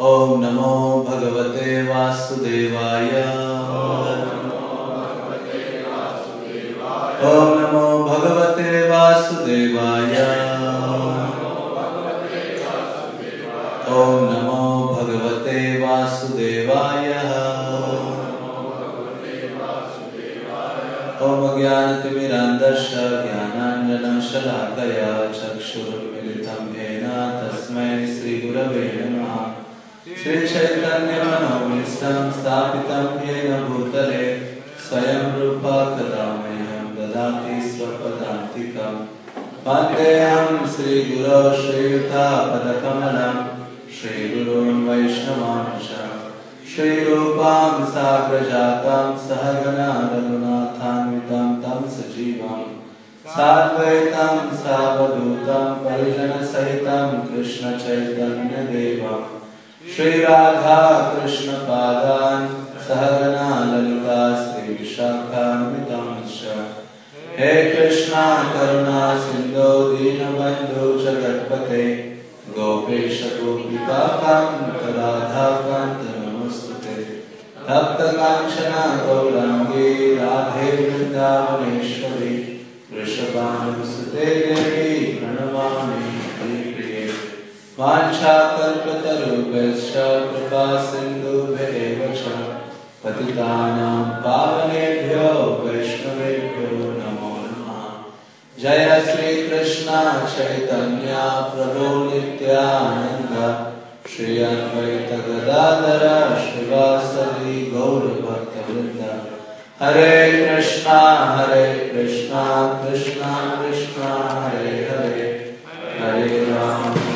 ॐ नमो भगवते वासुदेवाय। ॐ नमो भगवते वासुदेवाय। ॐ नमो भगवते वासुदेवाय। ॐ ज्ञानतिमिरान्धस्य ज्ञानाञ्जनं शलाकया चक्षुरुन्मिलितं येन तस्मै श्रीगुरवे नमः। श्रीचैतन्यमनोमीष्टं स्थापितं येन भूतले स्वयं रूपा कदा ददाति स्वपदान्तिकं। वन्देऽहं श्रीगुरो श्रीयुतापदकमलं, श्रीगुरून् वैष्णवांश। श्रीरूपां साग्रजातां सहगना तं सजीवं। साद्वैतं सावधूतं परिजनसहितं कृष्णचैतन्यदेवं श्रीराधा कृष्णपादान् सहगना ललिता श्रीविशाखान्वितं च हे कृष्णा, करुणा, सिन्धो, दीनबन्धु, जगत्पते, गोपेश गोपिका कान्त राधा कान्त नमोस्तुते। तप्तकाञ्चना गौराङ्गी, राधे, वृन्दावनेश्वरी, वृषभानुसुते देवी वाञ्छाकल्पतरुभ्यश्च कृपा सिन्धुभ्येव च पतितानां पावनेभ्यो वैष्णवेभ्यो नमो नमः। जय श्री कृष्ण चैतन्य प्रभु नित्यानंद श्री अद्वैत गदाधर शिवासदि गौर भक्त वृंद हरे कृष्णा हरे कृष्णा कृष्णा कृष्णा, हरे हरे। हरे राम।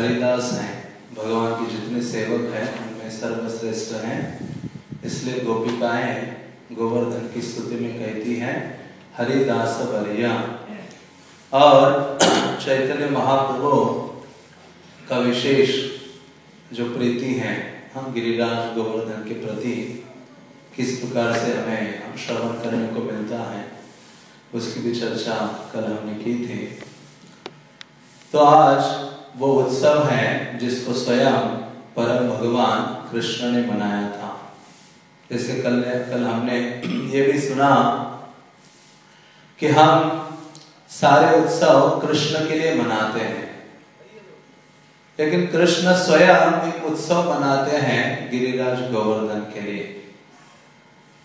हरिदास हैं भगवान के जितने सेवक हैं उनमें सर्वश्रेष्ठ हैं इसलिए गोपिकाएँ गोवर्धन की स्तुति में कहती हैं हरिदास बरिया और चैतन्य महाप्रभु का विशेष जो प्रीति है, हम गिरिराज गोवर्धन के प्रति किस प्रकार से हमें श्रवण करने को मिलता है, उसकी भी चर्चा कल हमने की थी। तो आज वो उत्सव है जिसको स्वयं परम भगवान कृष्ण ने मनाया था। जैसे कल कल हमने ये भी सुना कि हम सारे उत्सव कृष्ण के लिए मनाते हैं। लेकिन कृष्ण स्वयं एक उत्सव मनाते हैं गिरिराज गोवर्धन के लिए।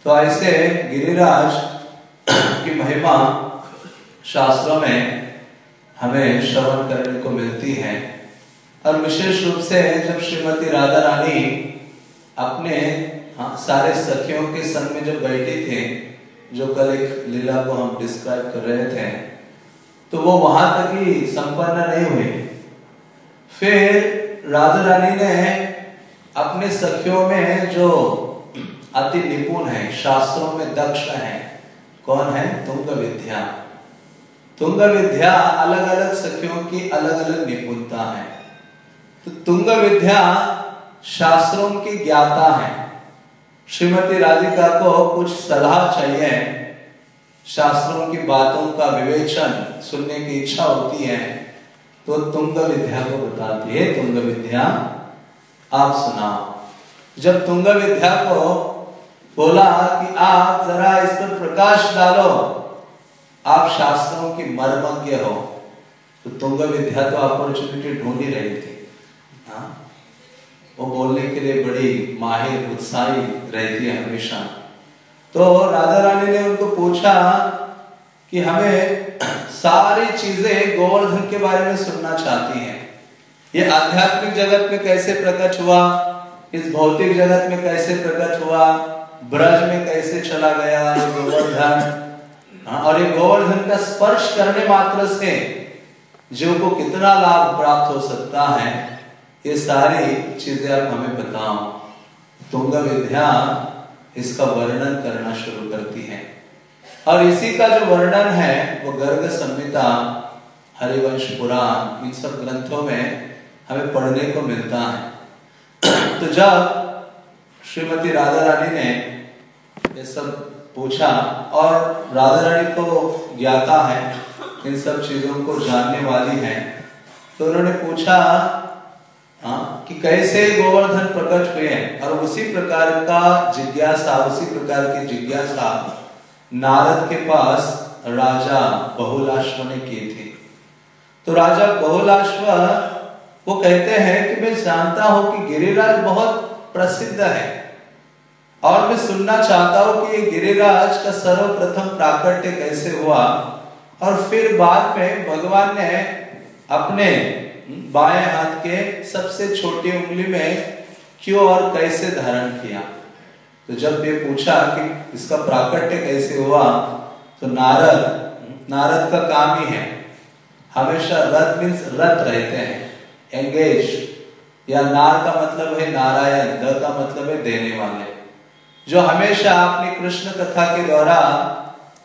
तो ऐसे गिरिराज की महिमा शास्त्रों में हमें श्रवण करने को मिलती है। और विशेष रूप से जब श्रीमती राधा रानी अपने हाँ, सारे सखियों के संग में जब बैठी थे जो कल एक लीला को हम डिस्क्राइब कर रहे थे तो वो वहाँ तक ही संपन्न नहीं हुई। फिर राधा रानी ने अपने सखियों में जो अति निपुण है, शास्त्रों में दक्ष है, कौन है? तुंग विद्या तुंग विद्या अलग अलग सखियों की अलग अलग निपुणता है। तो तुंग विद्या शास्त्रों की ज्ञाता है। श्रीमती राधिका को कुछ सलाह चाहिए। शास्त्रों की बातों का विवेचन, सुनने की इच्छा होती है। तो तुंग विद्या को बताती है तुंग विद्या, आप सुनाओ। जब तुंग विद्या को बोला कि आप जरा इस पर प्रकाश डालो, आप शास्त्रों की मर्मज्ञ हो तो तुंग विद्या तो अपॉर्चुनिटी ढूंढ ही रही थी। हाँ? वो बोलने के लिए बड़ी माहिर, उत्साही रहती है हमेशा। तो राधा रानी ने उनको पूछा कि हमें सारी चीज़ें गोवर्धन के बारे में सुनना चाहती हैं। ये आध्यात्मिक जगत में कैसे प्रकट हुआ इस भौतिक जगत में कैसे प्रकट हुआ ब्रज में कैसे चला गया गोवर्धन? हाँ, और ये गोवर्धन का स्पर्श करने मात्र से जीव को कितना लाभ प्राप्त हो सकता है ये सारी चीज़ें आप हमें बताओ। तुंग विद्या इसका वर्णन करना शुरू करती है। और इसी का जो वर्णन है, वो गर्ग संहिता, हरिवंश पुराण, इन सब ग्रंथों में हमें पढ़ने को मिलता है। तो जब श्रीमती राधा रानी ने ये सब पूछा और राधा रानी को ज्ञाता है, इन सब चीज़ों को जानने वाली है तो उन्होंने पूछा हाँ कि कैसे गोवर्धन प्रकट हुए हैं? और उसी प्रकार का जिज्ञासा, उसी प्रकार की जिज्ञासा नारद के पास राजा बहुलाश्व ने की थी। तो राजा बहुलाश्व, वो कहते हैं कि मैं जानता हूँ कि गिरिराज बहुत प्रसिद्ध है। और मैं सुनना चाहता हूँ कि ये गिरिराज का सर्वप्रथम प्राकट्य कैसे हुआ। और फिर बाद में भगवान ने अपने बाएँ हाथ के सबसे छोटी उंगली में क्यों और कैसे धारण किया। तो जब ये पूछा कि इसका प्राकट्य कैसे हुआ तो नारद नारद का काम ही है। हमेशा रथ मीन्स रथ रहते हैं। एंगेज या नार का मतलब है नारायण द का मतलब है देने वाले। जो हमेशा अपनी कृष्ण कथा के द्वारा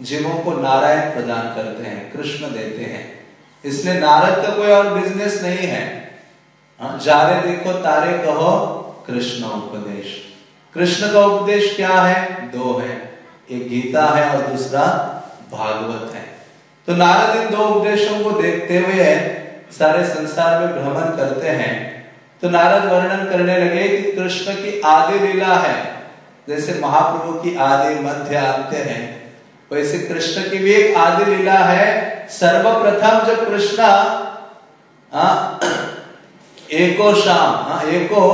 जीवों को नारायण प्रदान करते हैं कृष्ण देते हैं। इसलिए नारद का कोई और बिज़नेस नहीं है। हाँ, जारे देखो तारे कहो कृष्ण उपदेश। कृष्ण का उपदेश क्या है? दो है। एक गीता है और दूसरा भागवत है। तो नारद इन दो उपदेशों को देखते हुए सारे संसार में भ्रमण करते हैं। तो नारद वर्णन करने लगे कि कृष्ण की आदि लीला है। जैसे महाप्रभु की आदि मध्य अंत्य है। वैसे कृष्ण की भी एक आदि लीला है। सर्वप्रथम जब कृष्ण एको शाम एको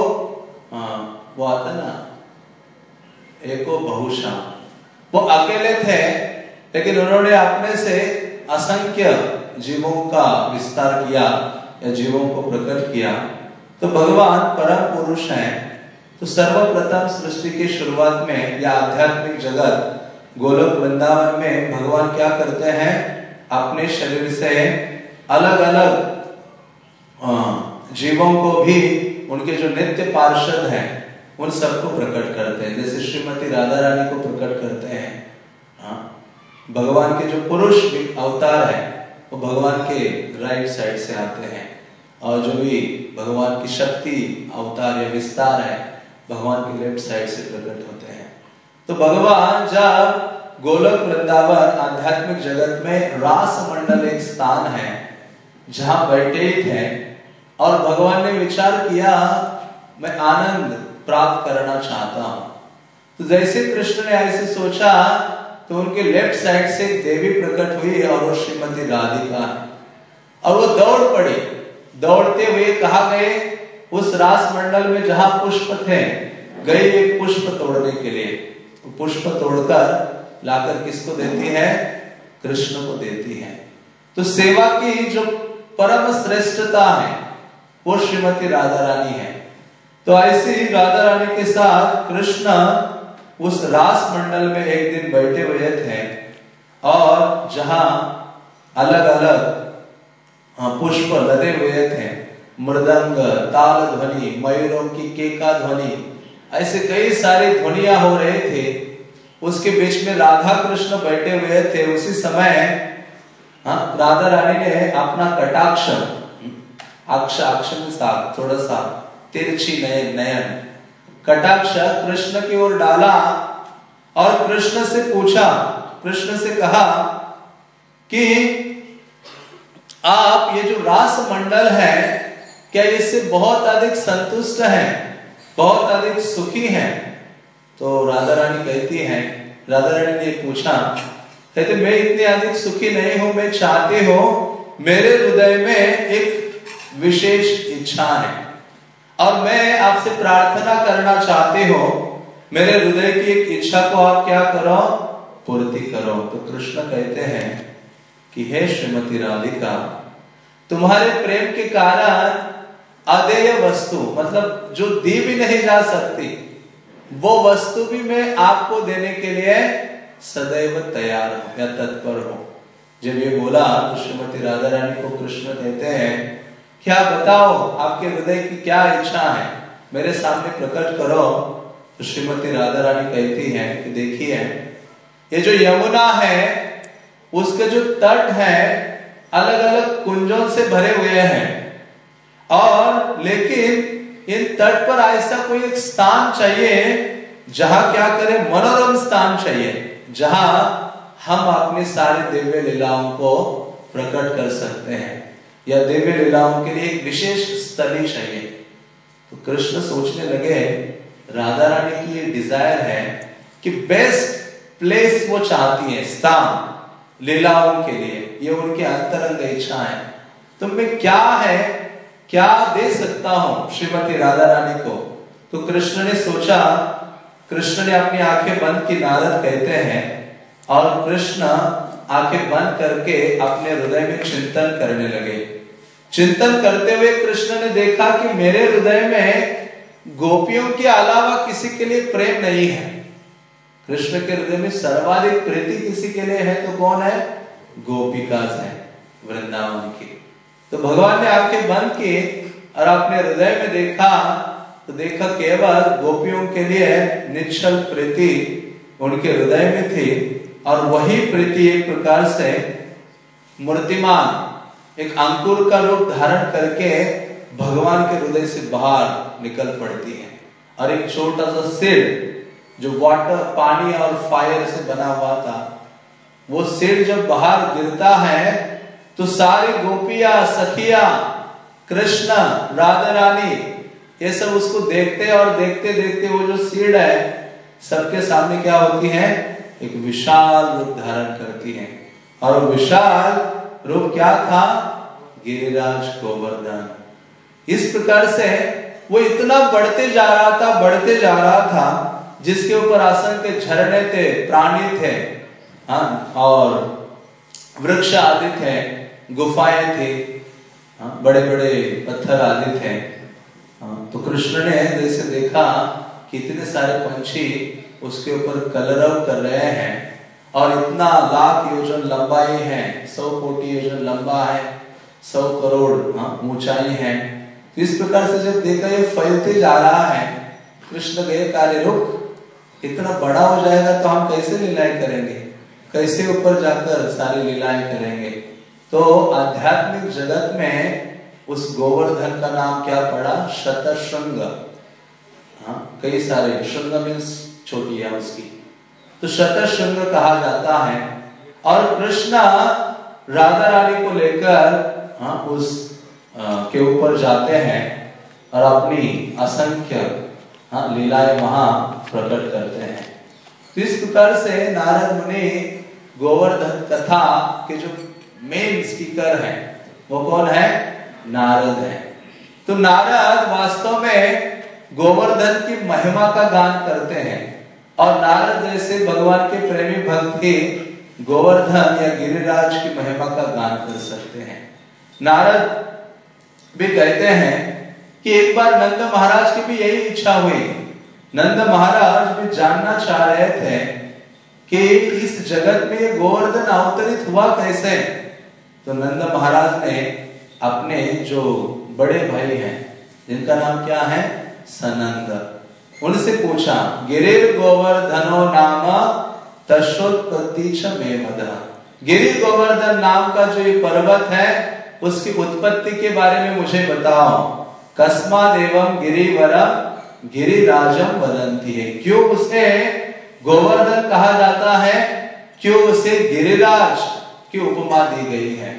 वो आता ना एको बहुशाम वो अकेले थे, लेकिन उन्होंने अपने से असंख्य जीवों का विस्तार किया या जीवों को प्रकट किया। तो भगवान परम पुरुष हैं। तो सर्वप्रथम सृष्टि की शुरुआत में या आध्यात्मिक जगत, गोलोक वृंदावन में भगवान क्या करते हैं? अपने शरीर से अलग अलग जीवों को भी उनके जो नित्य पार्षद हैं उन सबको प्रकट करते हैं। जैसे श्रीमती राधा रानी को प्रकट करते हैं हाँ भगवान के जो पुरुष अवतार है, वो भगवान के राइट साइड से आते हैं। और जो भी भगवान की शक्ति, अवतार या विस्तार है, भगवान के लेफ़्ट साइड से प्रकट होते हैं। तो भगवान जब गोलक वृंदावन आध्यात्मिक जगत में रास मंडल एक स्थान है, जहाँ बैठे थे, और भगवान ने विचार किया, मैं आनंद प्राप्त करना चाहता हूँ। तो जैसे कृष्ण ने ऐसे सोचा तो उनके लेफ़्ट साइड से देवी प्रकट हुई और वो श्रीमती राधिका और वो दौड़ पड़ी। दौड़ते हुए कहा गए, उस रास मंडल में जहाँ पुष्प थे गए एक पुष्प तोड़ने के लिए। पुष्प तोड़कर लाकर किसको देती है? कृष्ण को देती है। तो सेवा की जो परम श्रेष्ठता है, वो श्रीमती राधा रानी है। तो ऐसे ही राधा रानी के साथ कृष्ण उस रास मंडल में एक दिन बैठे हुए थे और जहाँ अलग अलग हाँ, पुष्प लदे हुए थे। मृदंग ताल ध्वनि मयूरों की केका ध्वनि ऐसे कई सारी ध्वनिया हो रहे थे। उसके बीच में राधा कृष्ण बैठे हुए थे। उसी समय हाँ राधा रानी ने अपना कटाक्ष अक्ष अक्ष थोड़ा सा तिरछी नयन नयन। कटाक्ष कृष्ण की ओर डाला और कृष्ण से पूछा, कृष्ण से कहा कि आप ये जो रास मंडल है, क्या इससे बहुत अधिक संतुष्ट हैं? बहुत अधिक सुखी हैं? तो राधा रानी कहती हैं, राधा रानी ने पूछा, कहते, मैं इतने अधिक सुखी नहीं हूँ, मैं चाहती हूँ, मेरे हृदय में एक विशेष इच्छा है। और मैं आपसे प्रार्थना करना चाहती हूँ। मेरे हृदय की एक इच्छा को आप क्या करो? पूर्ति करो। तो कृष्ण कहते हैं कि, हे श्रीमती राधिका, तुम्हारे प्रेम के कारण अदेय वस्तु मतलब जो दी भी नहीं जा सकती, वो वस्तु भी मैं आपको देने के लिए सदैव तैयार हूँ, या तत्पर हूँ। जब ये बोला तो श्रीमती राधा रानी को कृष्ण कहते हैं क्या बताओ, आपके हृदय की क्या इच्छा है? मेरे सामने प्रकट करो। तो श्रीमती राधा रानी कहती है कि देखिए, ये जो यमुना है, उसके जो तट है अलग अलग कुंजों से भरे हुए हैं। और लेकिन इन तट पर ऐसा कोई एक स्थान चाहिए, जहाँ क्या करें, मनोरम स्थान चाहिए, जहाँ हम अपनी सारी दिव्य लीलाओं को प्रकट कर सकते हैं। या दिव्य लीलाओं के लिए एक विशेष स्थली चाहिए। तो कृष्ण सोचने लगे, राधा रानी की ये डिज़ायर है कि बेस्ट प्लेस वो चाहती है, स्थान, लीलाओं के लिए। ये उनकी अंतरंग इच्छा है तो मैं क्या है, क्या दे सकता हूँ श्रीमती राधा रानी को? तो कृष्ण ने सोचा, कृष्ण ने अपनी आँखें बंद की नारद कहते हैं और कृष्ण आँखें बंद करके अपने हृदय में चिंतन करने लगे। चिंतन करते हुए कृष्ण ने देखा कि मेरे हृदय में गोपियों के अलावा किसी के लिए प्रेम नहीं है। कृष्ण के हृदय में सर्वाधिक प्रीति किसी के लिए है तो कौन है? गोपिका है, वृंदावन की। तो भगवान ने आँखें बंद की और अपने हृदय में देखा तो देखा केवल गोपियों के लिए निश्चल प्रीति उनके हृदय में थी और वही प्रीति एक प्रकार से मूर्तिमान एक अंकुर का रूप धारण करके भगवान के हृदय से बाहर निकल पड़ती है। और एक छोटा सा सिर जो वाटर पानी और फायर से बना हुआ था, वो सिर जब बाहर गिरता है तो सारी गोपिया, सखिया, कृष्ण राधा रानी ये सब उसको देखते और देखते देखते वो जो सीढ़ है, सबके सामने क्या होती है? एक विशाल रूप धारण करती है। और विशाल रूप क्या था? गिरिराज गोवर्धन। इस प्रकार से वो इतना बढ़ते जा रहा था बढ़ते जा रहा था जिसके ऊपर आसन के झरने थे प्राणी थे हाँ और वृक्ष आदि थे गुफाएँ थी हाँ, बड़े बड़े पत्थर आदि थे। हाँ, तो कृष्ण ने जैसे देखा कि इतने सारे पंछी उसके ऊपर कलरव कर रहे हैं और इतना लाख योजन लंबाई है सौ कोटि योजन लंबा है सौ करोड़ हाँ, ऊंचाई है। तो इस प्रकार से जब देखा ये फैलते जा रहा है कृष्ण गए कार्य रुक इतना बड़ा हो जाएगा तो हम कैसे लीलाएँ करेंगे? कैसे ऊपर जाकर सारी लीलाएँ करेंगे? तो आध्यात्मिक जगत में उस गोवर्धन का नाम क्या पड़ा? शतशृंग। हाँ कई सारे श्रृंग मीन्स छोटी है उसकी। तो शतशृंग कहा जाता है। और कृष्ण राधा रानी को लेकर हाँ उस आ, के ऊपर जाते हैं और अपनी असंख्य हाँ लीलाएँ वहाँ प्रकट करते हैं। तो इस प्रकार से नारद मुनि गोवर्धन कथा के जो मेन स्पीकर है वो कौन है? नारद है। तो नारद वास्तव में गोवर्धन की महिमा का गान करते हैं। और नारद जैसे भगवान के प्रेमी भक्त ही गोवर्धन या गिरिराज की महिमा का गान कर सकते हैं। नारद भी कहते हैं कि एक बार नंद महाराज की भी यही इच्छा हुई। नंद महाराज भी जानना चाह रहे थे कि इस जगत में गोवर्धन अवतरित हुआ कैसे? तो नंद महाराज ने अपने जो बड़े भाई हैं, जिनका नाम क्या है? सनंद। उनसे पूछा गिरिर गोवर्धनो नाम तशोत्पत्ति गिरी गोवर्धन नाम का जो ये पर्वत है, उसकी उत्पत्ति के बारे में मुझे बताओ। कस्मा देवम गिरिवरम गिरिराजम वदंती है। क्यों उसे गोवर्धन कहा जाता है? क्यों उसे गिरिराज की उपमा दी गई है?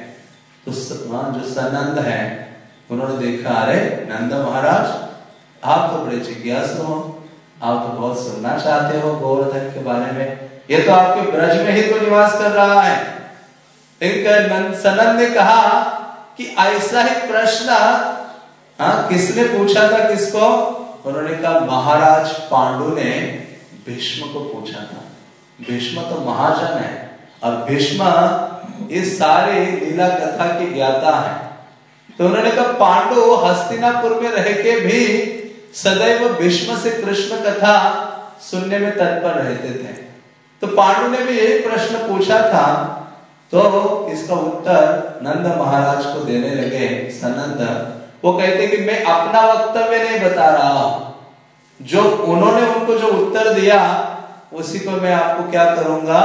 तो जो सनंद है, उन्होंने देखा, अरे, नंद महाराज आप तो बड़े जिज्ञासु हो आप तो बहुत सुनना चाहते हो गोवर्धन के बारे में। ये तो आपके ब्रज में ही तो निवास कर रहा है। सनंद ने कहा कि ऐसा ही प्रश्न हाँ किसने पूछा था किसको? उन्होंने कहा, महाराज पांडु ने भीष्म को पूछा था। भीष्म तो महाजन है, और भीष्म इस सारे लीला कथा के ज्ञाता है। तो उन्होंने कहा, पांडु हस्तिनापुर में रह के भी सदैव भीष्म से कृष्ण कथा सुनने में तत्पर रहते थे। तो पांडु ने भी यही प्रश्न पूछा था तो इसका उत्तर नंद महाराज को देने लगे, सनंद। वो कहते कि मैं अपना वक्तव्य नहीं बता रहा। हूँ जो उन्होंने उनको जो उत्तर दिया, उसी को मैं आपको क्या करूँगा?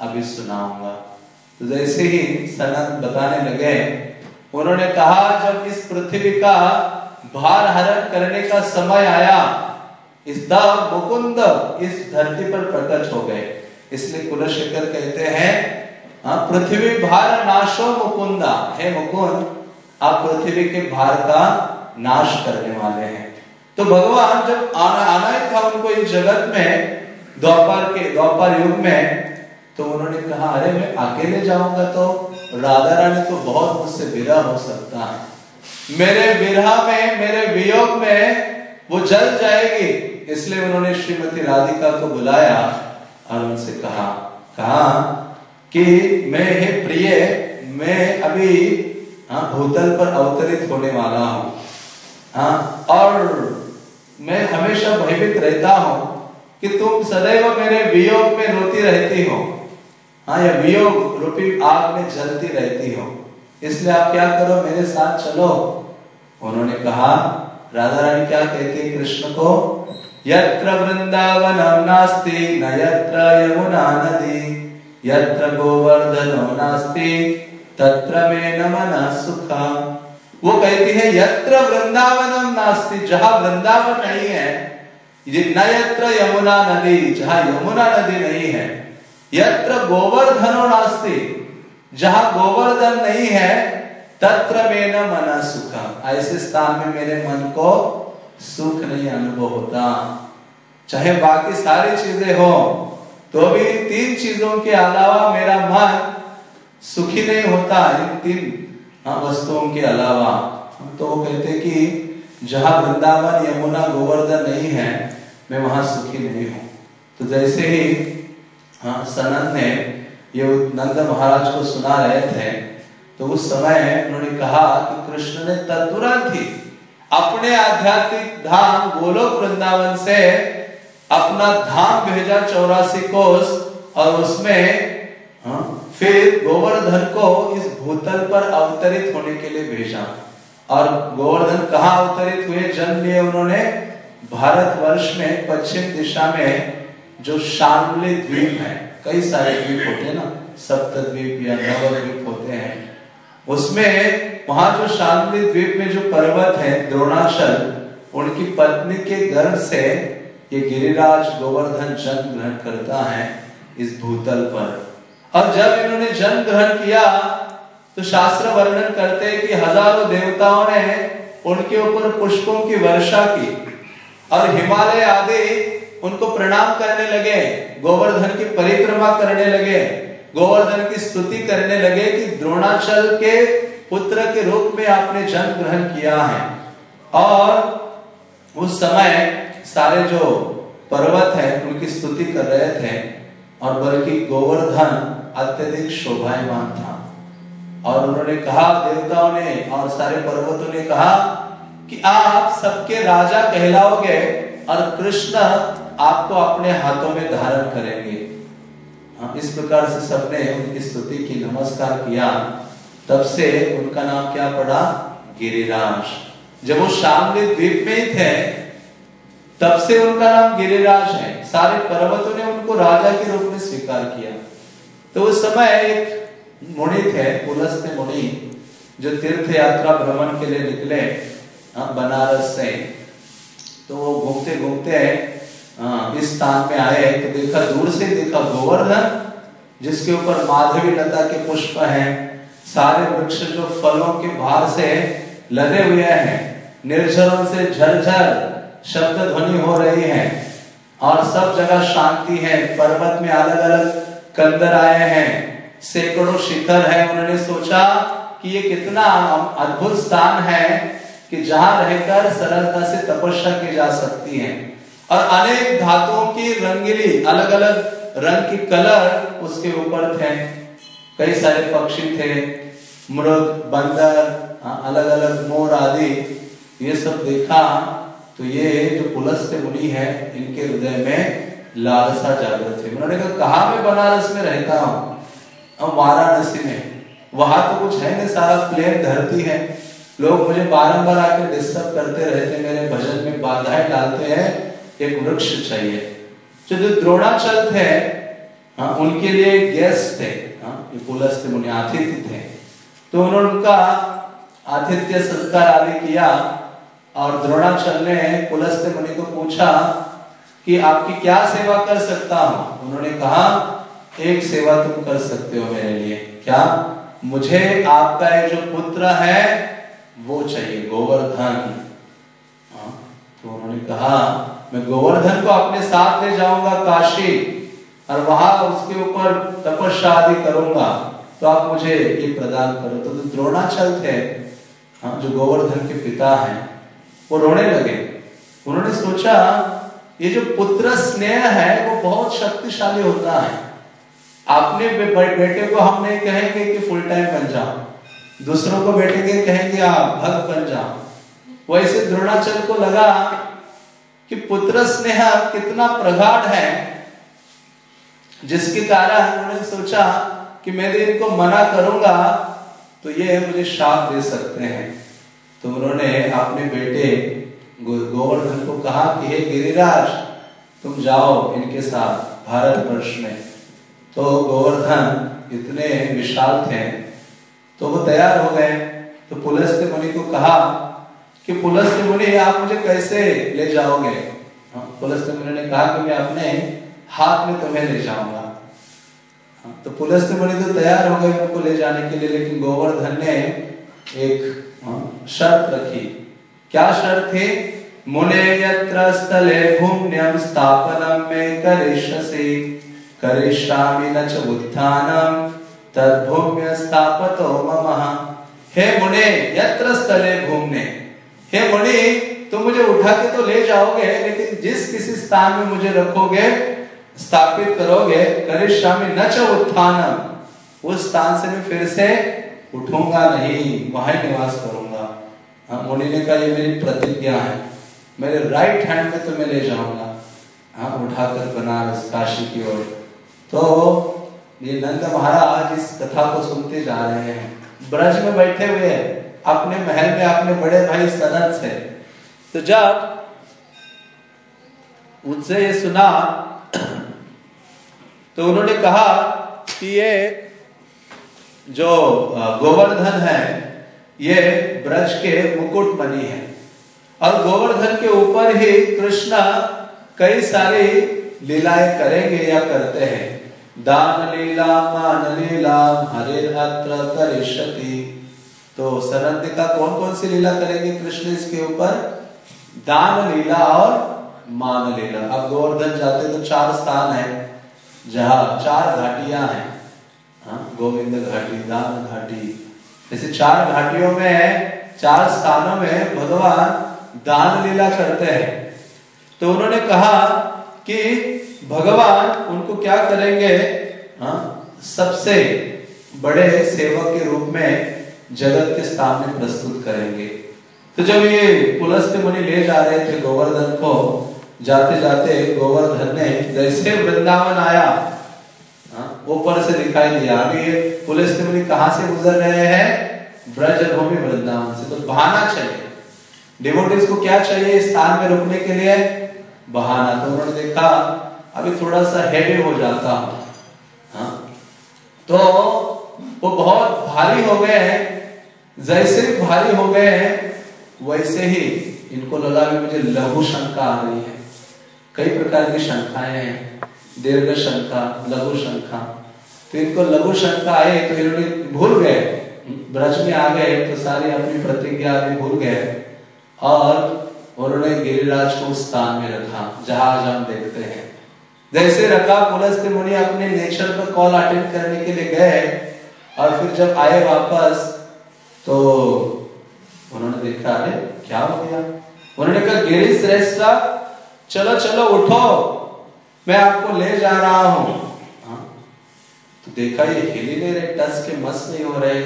अभी सुनाऊँगा। तो जैसे ही सनंद बताने लगे, उन्होंने कहा, जब इस पृथ्वी का भार हरण करने का समय आया। इस मुकुंद इस धरती पर प्रकट हो गए। इसलिए कुलशेखर कहते हैं हाँ, पृथ्वी भार नाशो मुकुंदा। हे मुकुंद आप पृथ्वी के भार का नाश करने वाले हैं। तो भगवान जब आना आना ही था उनको इस जगत में द्वापर के द्वापर युग में तो उन्होंने कहा अरे मैं अकेले जाऊँगा तो राधा रानी तो बहुत मुझसे विरह हो सकता है। मेरे विरह में, मेरे वियोग में वो जल जाएगी। इसलिए उन्होंने श्रीमती राधिका को बुलाया और उनसे कहा कहा कि मैं, हे प्रिय, मैं अभी हाँ भूतल पर अवतरित होने वाला हूँ। हाँ और मैं हमेशा भयभीत रहता हूँ कि तुम सदैव मेरे वियोग में रोती रहती हो। हाँ या वियोग रूपी आग में जलती रहती हो। इसलिए आप क्या करो, मेरे साथ चलो। उन्होंने कहा, राधा रानी क्या कहती है कृष्ण को? यत्र वृंदावनम नास्ति, न यत्र यमुना नदी, यत्र गोवर्धनो नास्ति, तत्र में न सुखा। वो कहती है, यत्र वृंदावनम नास्ति, जहाँ वृंदावन नहीं है न यत्र यमुना नदी, जहाँ यमुना नदी नहीं है, यत्र गोवर्धनो नास्ति जहाँ गोवर्धन नहीं है तत्र में न मना सुखा। ऐसे स्थान में मेरे मन को सुख नहीं अनुभव होता। चाहे बाकी सारी चीज़ें हो तो भी तीन चीज़ों के अलावा मेरा मन सुखी नहीं होता। इन तीन हाँ, वस्तुओं के अलावा। तो वो कहते कि जहाँ वृंदावन यमुना गोवर्धन नहीं है मैं वहाँ सुखी नहीं हूँ। तो जैसे ही हाँ सनंद ने ये नंद महाराज को सुना रहे थे तो उस समय उन्होंने कहा कि कृष्ण ने तुरंत ही अपने आध्यात्मिक धाम गोलोक वृंदावन से अपना धाम भेजा चौरासी कोस और उसमें हाँ, फिर गोवर्धन को इस भूतल पर अवतरित होने के लिए भेजा। और गोवर्धन कहा अवतरित हुए जन्म लिए उन्होंने भारतवर्ष में पश्चिम दिशा में जो शामली द्वीप है। कई सारे द्वीप होते हैं ना सप्त द्वीप या नव द्वीप होते हैं। उसमें वहाँ जो शांति द्वीप में जो पर्वत है, द्रोणाचल, उनकी पत्नी के गर्भ से ये गिरिराज गोवर्धन जन्म ग्रहण करता है इस भूतल पर। और जब इन्होंने जन्म ग्रहण किया तो शास्त्र वर्णन करते हैं कि हज़ारों देवताओं ने उनके ऊपर पुष्पों की वर्षा की और हिमालय आदि उनको प्रणाम करने लगे, गोवर्धन की परिक्रमा करने लगे, गोवर्धन की स्तुति करने लगे कि द्रोणाचल के पुत्र के रूप में आपने जन्म ग्रहण किया है। और उस समय सारे जो पर्वत है, उनकी स्तुति कर रहे थे और बल्कि गोवर्धन अत्यधिक शोभायमान था। और उन्होंने कहा, देवताओं ने और सारे पर्वतों ने कहा कि आप सबके राजा कहलाओगे और कृष्ण आपको अपने हाथों में धारण करेंगे। हाँ, इस प्रकार से सबने उनकी स्तुति की नमस्कार किया। तब से उनका नाम क्या पड़ा? गिरिराज। जब वो शामली द्वीप में ही थे तब से उनका नाम गिरिराज है। सारे पर्वतों ने उनको राजा के रूप में स्वीकार किया। तो उस समय एक मुनि थे पुलस्त मुनि जो तीर्थ यात्रा भ्रमण के लिए निकले हाँ, बनारस से। तो वो घूमते घूमते इस स्थान में आए तो देखा, दूर से देखा गोवर्धन जिसके ऊपर माधवी लता के पुष्प हैं, सारे वृक्ष जो फलों के भार से लदे हुए हैं निर्झरों से झरझर शब्द ध्वनि हो रही है, और सब जगह शांति है, पर्वत में अलग अलग कंदर आए हैं, सैकड़ों शिखर है, उन्होंने सोचा कि ये कितना अद्भुत स्थान है कि जहाँ रहकर सरलता से तपस्या की जा सकती है। और अनेक धातुओं की रंगीली अलग अलग रंग की कलर उसके ऊपर थे। कई सारे पक्षी थे मृग बंदर हाँ, अलग अलग मोर आदि ये सब देखा तो ये जो पुलस्त मुनि है इनके हृदय में लालसा जागृत थे। उन्होंने कहा कहा मैं बनारस में रहता हूँ? वाराणसी में। वहाँ तो कुछ है नहीं सारा प्लेन धरती है। लोग मुझे बारंबार आकर डिस्टर्ब करते रहते मेरे भजन में बाधाएँ डालते हैं। एक वृक्ष चाहिए। जो जो द्रोणाचल थे हाँ, उनके लिए गेस्ट थे हाँ, पुलस्त मुनि आतिथ्य थे। तो उन्होंने उनका आतिथ्य संस्कार आदि किया और द्रोणाचल ने पुलस्त्य मुनि को पूछा कि आपकी क्या सेवा कर सकता हूँ? उन्होंने कहा एक सेवा तुम कर सकते हो मेरे लिए। क्या? मुझे आपका एक जो पुत्र है वो चाहिए गोवर्धन। हाँ, तो उन्होंने कहा मैं गोवर्धन को अपने साथ ले जाऊँगा काशी और वहाँ उसके ऊपर तपस्या आदि करूँगा। तो आप मुझे ये प्रदान करो। तो, द्रोणाचल थे हाँ, जो गोवर्धन के पिता हैं वो रोने लगे। उन्होंने सोचा ये जो पुत्र स्नेह है वो बहुत शक्तिशाली होता है। अपने बेटे को हम नहीं कहेंगे कि फुल टाइम बन जाओ। दूसरों को बेटे के कहेंगे आप भक्त बन जाओ। वैसे द्रोणाचल को लगा कि पुत्र स्नेह कितना प्रगाढ़ है। जिसके कारण उन्होंने सोचा कि मैं यदि इनको मना करूँगा तो ये मुझे शाप दे सकते हैं। तो उन्होंने अपने बेटे गोवर्धन को कहा कि, हे गिरिराज, तुम जाओ इनके साथ भारत वर्ष में। तो गोवर्धन इतने विशाल थे तो वो तैयार हो गए। तो पुलस्त्य मुनि को कहा कि पुलस्त्य मुनि आप मुझे कैसे ले जाओगे? हाँ, पुलस्त्य मुनि ने कहा कि मैं अपने हाथ में तुम्हें ले जाऊँगा। हाँ, तो पुलस्त्य मुनि तो तैयार हो गए उनको ले जाने के लिए लेकिन गोवर्धन ने एक हाँ, शर्त रखी। क्या शर्त थी? मुने यत्र स्थले भूम्यम स्थापनम में करिष्यसि करिष्यामि न च उत्थानम तद्भूम्य स्थापतो मम। हे मुने यत्र स्थले भूमने हे मुनि, तुम मुझे उठा के तो ले जाओगे, लेकिन जिस किसी स्थान में मुझे रखोगे, स्थापित करोगे, करिष्यामि न च उत्थानम। उस स्थान से मैं फिर से उठूँगा नहीं, वहाँ निवास करूँगा। हाँ मुनि ने कहा, ये मेरी प्रतिज्ञा है। मेरे राइट हैंड में तुम्हें ले जाऊँगा। हाँ उठाकर बनारस काशी की ओर। तो ये नंद महाराज इस कथा को सुनते जा रहे हैं। ब्रज में बैठे हुए हैं। अपने महल में अपने बड़े भाई सनत से तो जब उनसे ये सुना तो उन्होंने कहा कि ये जो गोवर्धन है, ये ब्रज के मुकुट बनी है। और गोवर्धन के ऊपर ही कृष्ण कई सारी लीलाएँ करेंगे या करते हैं। दान लीला, मान लीला हरे अत्र करिष्यति तो सरंतिका कौन कौन सी लीला करेंगे? कृष्ण इसके ऊपर दान लीला और मान लीला। अब गोवर्धन जाते तो चार स्थान है जहाँ चार घाटियाँ हैं। हाँ, गोविंद घाटी दान घाटी। जैसे चार घाटियों में है चार स्थानों में भगवान दान लीला करते हैं। तो उन्होंने कहा कि भगवान उनको क्या करेंगे? हा? सबसे बड़े सेवक के रूप में जगत के सामने प्रस्तुत करेंगे। तो जब ये पुलस्त्य मुनि ले जा रहे थे गोवर्धन को जाते जाते गोवर्धन ने जैसे वृंदावन आया ऊपर से दिखाई दिया, अभी ये पुलिस के मुनि कहाँ से गुजर रहे हैं? ब्रज भूमि वृंदावन से। तो बहाना चाहिए। डिवोटिस को क्या चाहिए स्थान में रुकने के लिए? बहाना। तो उन्होंने देखा, अभी थोड़ा सा हैवी हो जाता। हूँ हाँ? तो वो बहुत भारी हो गए हैं। जैसे भारी हो गए हैं, वैसे ही इनको लगा कि मुझे लघु शंका आ रही है। कई प्रकार की शंकाएँ हैं, दीर्घ शंका, लघु शंका। तो इनको लघु शंका आए तो इन्होंने भूल गए। ब्रज में आ गए तो सारी अपनी प्रतिज्ञा भूल गए। और उन्होंने गिरिराज को स्थान में रखा, जहाँ हम देखते हैं। जैसे रखा पुलस्त्य मुनि अपने नेचर पर कॉल अटेंड करने के लिए गए और फिर जब आए वापस तो उन्होंने देखा, अरे, क्या हो गया? उन्होंने कहा, गिरी श्रेष्ठ, चलो चलो, उठो। मैं आपको ले जा रहा हूँ। हाँ? तो देखा, ये हिल नहीं रहे टस के मस नहीं हो रहे,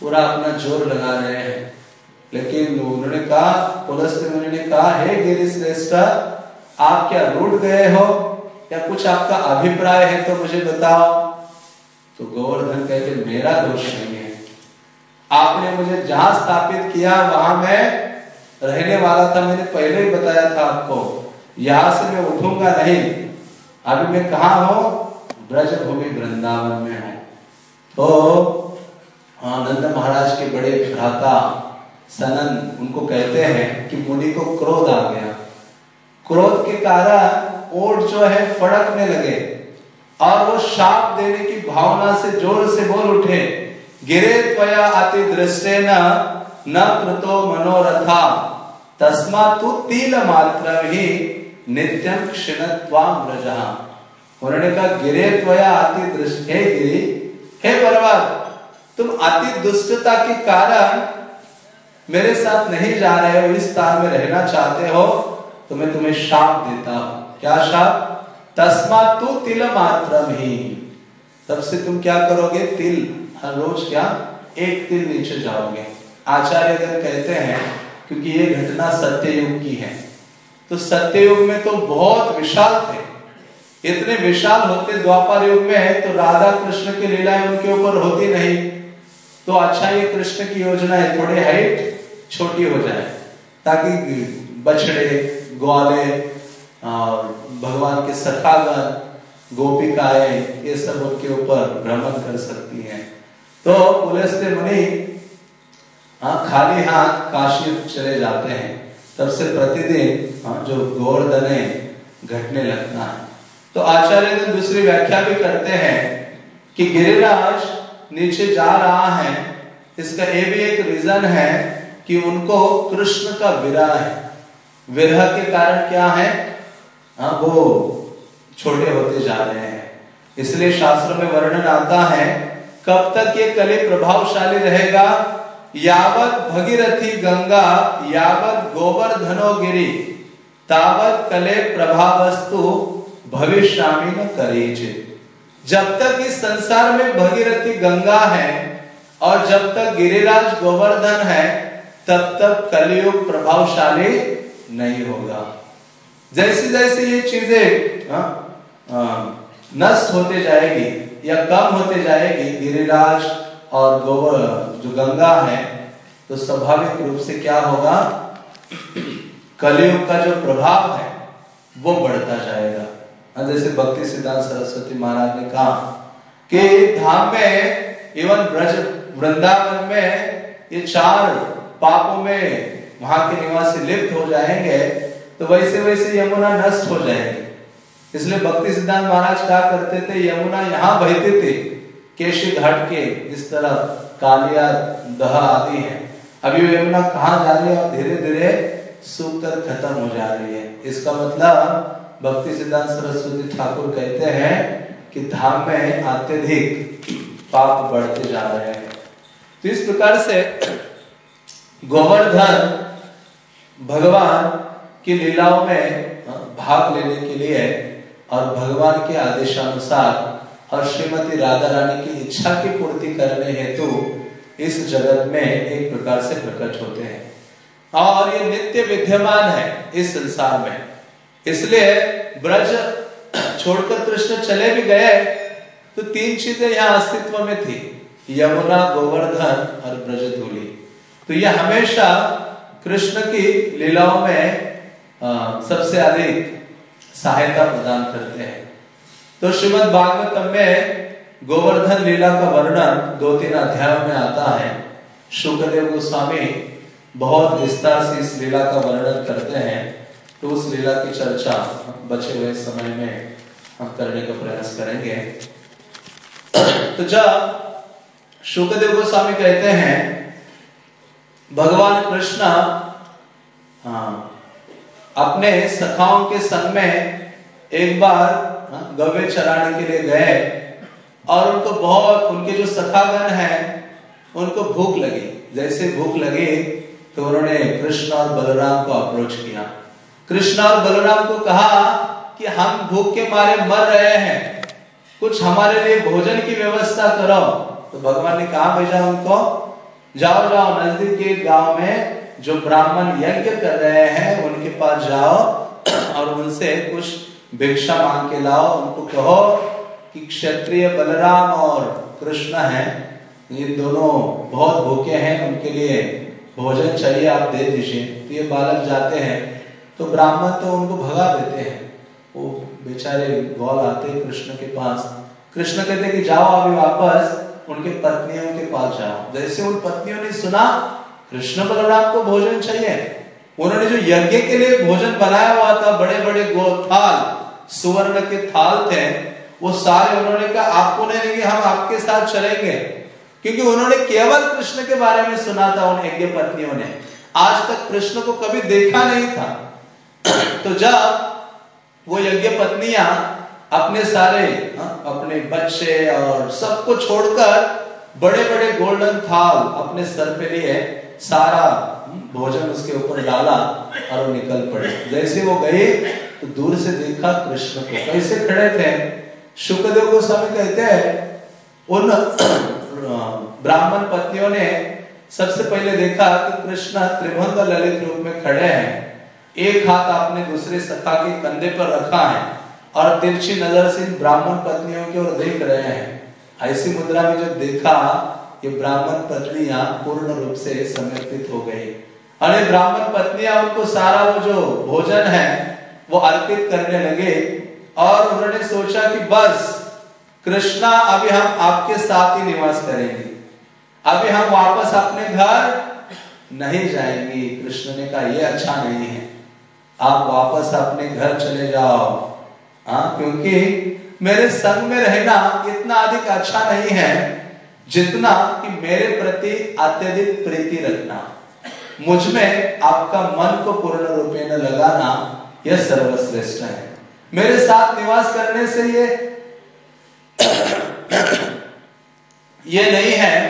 पूरा अपना ज़ोर लगा रहे हैं। लेकिन उन्होंने कहा, पुलिस मुनि ने कहा, हे गिरी श्रेष्ठ, आप क्या रूट गए हो? या कुछ आपका अभिप्राय है तो मुझे बताओ? तो गोवर्धन कहते मेरा दोष नहीं आपने मुझे जहाँ स्थापित किया, वहाँ मैं रहने वाला था। मैंने पहले ही बताया था आपको, यहाँ से मैं उठूँगा नहीं। अभी मैं कहा हूँ? ब्रज भूमि वृंदावन में हूँ। तो आनंद महाराज के बड़े भ्राता सनन उनको कहते हैं कि मुनि को क्रोध आ गया। क्रोध के कारण ओट जो है फड़कने लगे और वो शाप देने की भावना से ज़ोर से बोल उठे। गिरे त्वया अति दृष्टे न कृतो मनोरथा। तस्मा तू तिल मात्र ही क्षीणत्वाम व्रजहा उन्होंने कहा गिरे त्वया अति दृष्ट हे गिरी, हे पर्वत तुम अति दुष्टता के कारण मेरे साथ नहीं जा रहे हो, इस स्थान में रहना चाहते हो तो मैं तुम्हें शाप देता हूँ। क्या शाप? तस्मा तू तिल मात्र ही तब से तुम क्या करोगे? तिल। हर रोज क्या? एक तिल नीचे जाओगे। आचार्य अगर कहते हैं, क्योंकि ये घटना सत्य युग की है तो सत्य युग में तो बहुत विशाल थे। इतने विशाल होते द्वापर युग में है तो राधा कृष्ण की लीलाएँ उनके ऊपर होती नहीं तो अच्छा ये कृष्ण की योजना है, थोड़ी हाइट छोटी हो जाए, ताकि बछड़े, ग्वाले भगवान के सखागण, गोपिकाएँ, ये सब उनके ऊपर भ्रमण कर सकती हैं। तो पुलस्त्य मुनि हाँ खाली हाथ काशी चले जाते हैं। तब से प्रतिदिन हाँ जो गोवर्धन घटने लगता है। तो आचार्य ने दूसरी व्याख्या भी करते हैं कि गिरिराज नीचे जा रहा है। इसका ये भी एक रीजन है कि उनको कृष्ण का विरह है। विरह के कारण क्या है? हाँ वो छोटे होते जा रहे हैं। इसलिए शास्त्र में वर्णन आता है कब तक ये कली प्रभावशाली रहेगा? यावत भगीरथी गंगा यावत गोवर्धनो गिरी तावत कले प्रभावस्तु भविष्यामी न करे जब तक इस संसार में भगीरथी गंगा है और जब तक गिरिराज गोवर्धन है तब तक कलयुग प्रभावशाली नहीं होगा। जैसे जैसे ये चीज़ें हाँ, हाँ, नष्ट होते जाएगी या कम होते जाएगी गिरिराज और गोबर जो गंगा है तो स्वाभाविक रूप से क्या होगा? कलयुग का जो प्रभाव है, वो बढ़ता जाएगा। जैसे भक्ति सिद्धांत सरस्वती महाराज ने कहा कि धाम में इवन ब्रज, वृंदावन में ये चार पापों में वहाँ के निवासी लिप्त हो जाएँगे तो वैसे वैसे यमुना नष्ट हो जाएगी। इसलिए भक्ति सिद्धांत महाराज क्या करते थे? यमुना यहाँ बहती थी केशी घाट के इस तरह कालिया, दह आदि है। अभी यमुना कहा जा रही है? धीरे धीरे सूख खत्म हो जा रही है। इसका मतलब भक्ति सिद्धांत सरस्वती ठाकुर कहते हैं कि धाम में अत्यधिक पाप बढ़ते जा रहे हैं। तो इस प्रकार से गोवर्धन भगवान की लीलाओं में भाग लेने के लिए और भगवान के आदेशानुसार और श्रीमती राधा रानी की इच्छा की पूर्ति करने हेतु इस जगत में एक प्रकार से प्रकट होते हैं। और ये नित्य विद्यमान है इस संसार में। इसलिए ब्रज छोड़कर कृष्ण चले भी गए तो तीन चीज़ें यहाँ अस्तित्व में थी, यमुना, गोवर्धन और ब्रज ब्रजधूली। तो यह हमेशा कृष्ण की लीलाओं में सबसे अधिक सहायता प्रदान करते हैं। तो श्रीमद भागवतम में गोवर्धन लीला का वर्णन दो तीन अध्यायों में आता है। शुक्रदेव गोस्वामी बहुत विस्तार से इस लीला का वर्णन करते हैं। तो उस लीला की चर्चा बचे हुए समय में हम करने का प्रयास करेंगे। तो जब शुक्रदेव गोस्वामी कहते हैं, भगवान कृष्ण हाँ अपने सखाओं के संग में एक बार हाँ, गवे चराने के लिए गए और उनको बहुत उनके जो सखागण हैं उनको भूख लगी। जैसे भूख लगी तो उन्होंने कृष्ण और बलराम को अप्रोच किया। कृष्ण और बलराम को कहा कि हम भूख के मारे मर रहे हैं। कुछ हमारे लिए भोजन की व्यवस्था करो। तो भगवान ने कहा भेजा उनको जाओ जाओ नज़दीक के गाँव में जो ब्राह्मण यज्ञ कर रहे हैं, उनके पास जाओ और उनसे कुछ भिक्षा मांग के लाओ। उनको कहो कि क्षत्रिय बलराम और कृष्ण हैं। ये दोनों बहुत भूखे हैं, उनके लिए भोजन चाहिए, आप दे दीजिए। तो ये बालक जाते हैं तो ब्राह्मण तो उनको भगा देते हैं। वो बेचारे गौल आते हैं कृष्ण के पास। कृष्ण कहते कि जाओ अभी वापस, उनके पत्नियों के पास जाओ। जैसे उन पत्नियों ने सुना कृष्ण बलराम को भोजन चाहिए। उन्होंने जो यज्ञ के लिए भोजन बनाया हुआ था बड़े बड़े थाल सुवर्ण के थाल थे वो सारे उन्होंने कहा आपको नहीं लेंगे हम आपके साथ चलेंगे। क्योंकि उन्होंने केवल कृष्ण के बारे में सुना था उन यज्ञ पत्नियों ने। आज तक कृष्ण को कभी देखा नहीं था। तो जब वो यज्ञ पत्नियाँ अपने सारे हाँ, अपने बच्चे और सबको छोड़कर बड़े बड़े गोल्डन थाल अपने सर पे लिए सारा भोजन उसके ऊपर डाला और वो निकल पड़े। जैसे वो गए तो दूर से देखा कृष्ण को। कैसे खड़े थे। शुक्रदेव गोस्वामी कहते हैं, उन, ब्राह्मण पत्नियों ने सबसे पहले देखा कि कृष्ण त्रिभंग ललित रूप में खड़े हैं। एक हाथ आपने दूसरे सखा के कंधे पर रखा है और तिरछी नज़र से ब्राह्मण पत्नियों की ओर देख रहे हैं। ऐसी मुद्रा में जब देखा ये ब्राह्मण पत्नियाँ पूर्ण रूप से समर्पित हो गई। ये ब्राह्मण पत्नियाँ, उनको सारा वो जो भोजन है, वो अर्पित करने लगे और उन्होंने सोचा कि बस, कृष्णा, अभी हम आपके साथ ही निवास करेंगे। अभी हम वापस अपने घर नहीं जाएँगे। कृष्ण ने कहा यह अच्छा नहीं है। आप वापस अपने घर चले जाओ। हाँ क्योंकि मेरे संग में रहना इतना अधिक अच्छा नहीं है जितना कि मेरे प्रति अत्यधिक प्रीति रखना, मुझमें आपका मन को पूर्ण रूपे न लगाना, यह सर्वश्रेष्ठ है। मेरे साथ निवास करने से ये ये नहीं है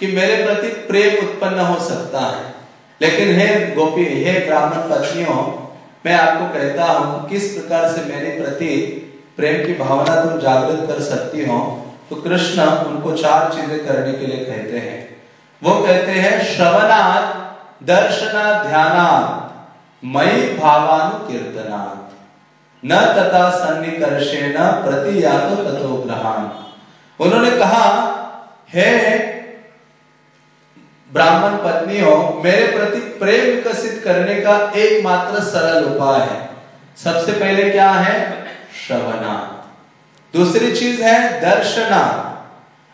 कि मेरे प्रति प्रेम उत्पन्न हो सकता है। लेकिन हे गोपी, हे ब्राह्मण पत्नियों, मैं आपको कहता हूँ, किस प्रकार से मेरे प्रति प्रेम की भावना तुम जागृत कर सकती हो तो कृष्ण उनको चार चीज़ें करने के लिए कहते हैं। वो कहते हैं, श्रवणात् दर्शना ध्यानात् मई भावानुकीर्तनात्। न तथा या तो तथो ग्रहण उन्होंने कहा, हे ब्राह्मण पत्नी हो मेरे प्रति प्रेम विकसित करने का एकमात्र सरल उपाय है। सबसे पहले क्या है? श्रवणा दूसरी चीज़ है दर्शना।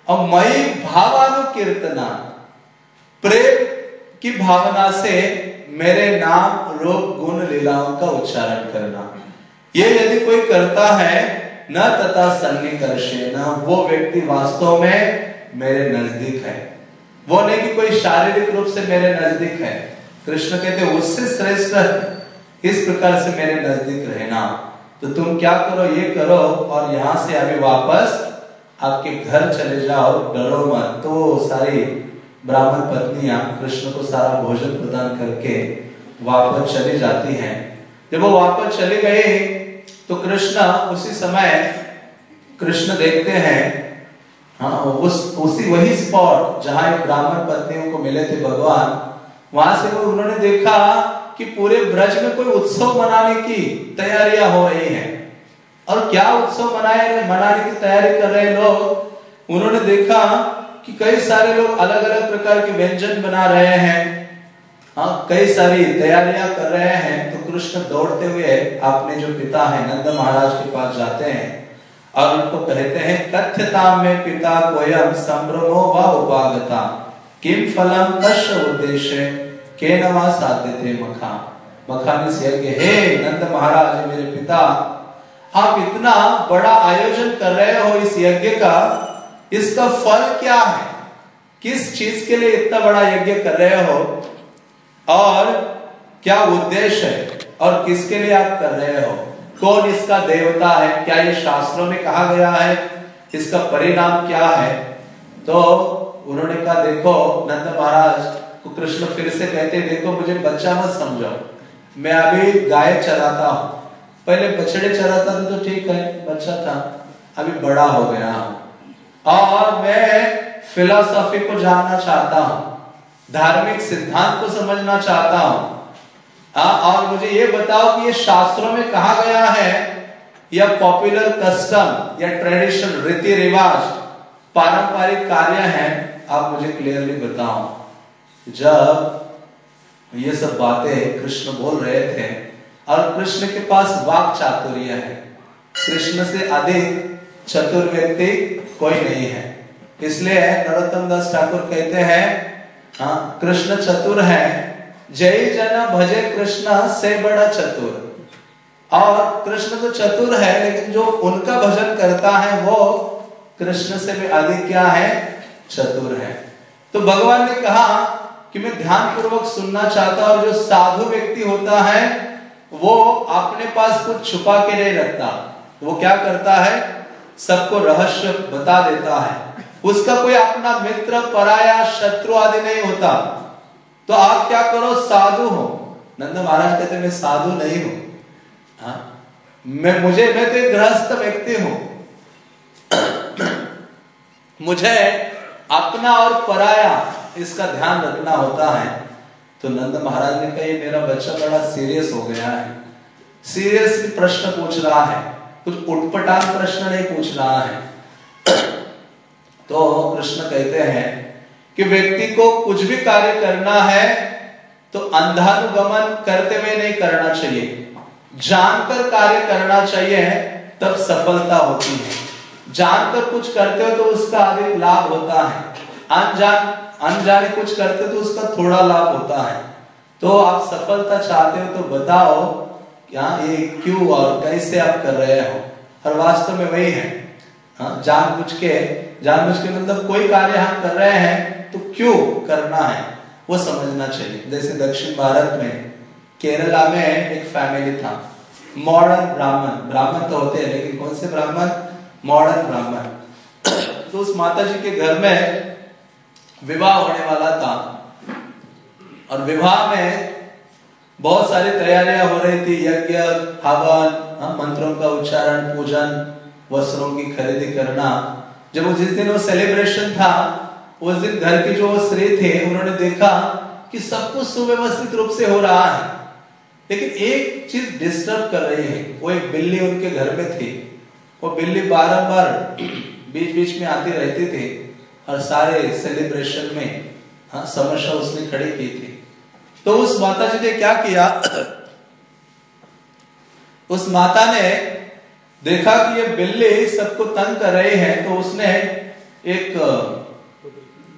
और मई भावानुकीर्तना। प्रेम की भावना से मेरे नाम रोग गुण लीलाओं का उच्चारण करना। ये यदि कोई करता है, न तथा सन्निकर्षे न, वो व्यक्ति वास्तव में मेरे नज़दीक है। वो नहीं कि कोई शारीरिक रूप से मेरे नज़दीक है। कृष्ण कहते उससे श्रेष्ठ इस प्रकार से मेरे नज़दीक रहना। तो तुम क्या करो, ये करो और यहाँ से अभी वापस आपके घर चले जाओ। डरो मत। तो सारी ब्राह्मण पत्नियाँ कृष्ण को सारा भोजन प्रदान करके वापस चली जाती हैं। जब वो वापस चले गए तो कृष्ण उसी समय कृष्ण देखते हैं हाँ उस, उसी वही स्पॉट जहाँ ब्राह्मण पत्नियों को मिले थे भगवान। वहाँ से वो उन्होंने देखा कि पूरे ब्रज में कोई उत्सव मनाने की तैयारियाँ हो रही हैं। और क्या उत्सव मनाए मनाने की तैयारी कर रहे लोग? उन्होंने देखा कि कई सारे लोग अलग अलग प्रकार के व्यंजन बना रहे हैं। हाँ कई सारी तैयारियाँ कर रहे हैं। तो कृष्ण दौड़ते हुए अपने जो पिता है, नंद महाराज के पास जाते हैं और उनको कहते हैं कथ्यता में पिता कोयम संभ्रमो व उपागता किम फलम कश्य उद्देश्य? के नमा साध्य थे मखा। मखा ने से कि हे नंद महाराज, मेरे पिता, आप इतना बड़ा आयोजन कर रहे हो इस यज्ञ का, इसका फल क्या है? किस चीज़ के लिए इतना बड़ा यज्ञ कर रहे हो? और क्या उद्देश्य है? और किसके लिए आप कर रहे हो? कौन इसका देवता है? क्या ये शास्त्रों में कहा गया है? इसका परिणाम क्या है? तो उन्होंने कहा, देखो नंद महाराज को कृष्ण फिर से कहते देखो मुझे बच्चा मत समझो मैं अभी गाय चराता हूँ। पहले बछड़े चराता था तो ठीक है बच्चा था। अभी बड़ा हो गया। और मैं फिलोसॉफी को जानना चाहता हूँ धार्मिक सिद्धांत को समझना चाहता हूँ। हाँ, और मुझे ये बताओ कि ये शास्त्रों में कहा गया है? या पॉपुलर कस्टम या ट्रेडिशन रीति रिवाज पारंपरिक कार्य है? आप मुझे क्लियरली बताओ। जब ये सब बातें कृष्ण बोल रहे थे और कृष्ण के पास वाक चातुर्य है, कृष्ण से अधिक चतुर व्यक्ति कोई नहीं है। इसलिए नरोत्तम दास ठाकुर कहते हैं हाँ कृष्ण चतुर है, जय जन भजे कृष्ण से बड़ा चतुर। और कृष्ण तो चतुर है, लेकिन जो उनका भजन करता है वो कृष्ण से भी अधिक क्या है? चतुर है। तो भगवान ने कहा कि मैं ध्यान पूर्वक सुनना चाहता और जो साधु व्यक्ति होता है, वो अपने पास कुछ छुपा के नहीं रखता। वो क्या करता है? सबको रहस्य बता देता है। उसका कोई अपना मित्र, पराया, शत्रु आदि नहीं होता। तो आप क्या करो? साधु हो। नंद महाराज कहते, मैं साधु नहीं हूँ। हाँ? मैं, मुझे, मैं तो एक गृहस्थ व्यक्ति हूँ। मुझे अपना और पराया इसका ध्यान रखना होता है। तो नंद महाराज ने कहा मेरा बच्चा बड़ा सीरियस हो गया है। सीरियस प्रश्न पूछ रहा है। कुछ उठपटांग प्रश्न नहीं पूछ रहा है। तो कृष्ण कहते हैं कि व्यक्ति को कुछ भी कार्य करना है तो अंधानुगमन करते हुए नहीं करना चाहिए। जानकर कार्य करना चाहिए, तब सफलता होती है। जानकर कुछ करते हो तो उसका अधिक लाभ होता है। अनजान अनजाने कुछ करते तो उसका थोड़ा लाभ होता है। तो आप सफलता चाहते हो तो बताओ क्या ये क्यों और कैसे आप कर रहे हो? और वास्तव में वही है। हाँ, जान बुझ के जान बुझ के मतलब कोई कार्य हम कर रहे हैं तो क्यों करना है वो समझना चाहिए। जैसे दक्षिण भारत में केरला में एक फैमिली था मॉडर्न ब्राह्मण। ब्राह्मण तो होते हैं लेकिन कौन से ब्राह्मण? मॉडर्न ब्राह्मण। तो उस माता जी के घर में विवाह होने वाला था। और विवाह में बहुत सारी तैयारियाँ हो रही थी। यज्ञ हवन हाँ, मंत्रों का उच्चारण पूजन वस्त्रों की खरीदी करना। जब जिस दिन वो सेलिब्रेशन था उस दिन घर के जो स्त्री थे उन्होंने देखा कि सब कुछ सुव्यवस्थित रूप से हो रहा है। लेकिन एक चीज़ डिस्टर्ब कर रही है वो एक बिल्ली उनके घर में थी। वो बिल्ली बारंबार बीच बीच में आती रहती थी। और सारे सेलिब्रेशन में हाँ समस्या उसने खड़ी की थी। तो उस माता जी ने क्या किया? उस माता ने देखा कि ये बिल्ली सबको तंग कर रहे हैं तो उसने एक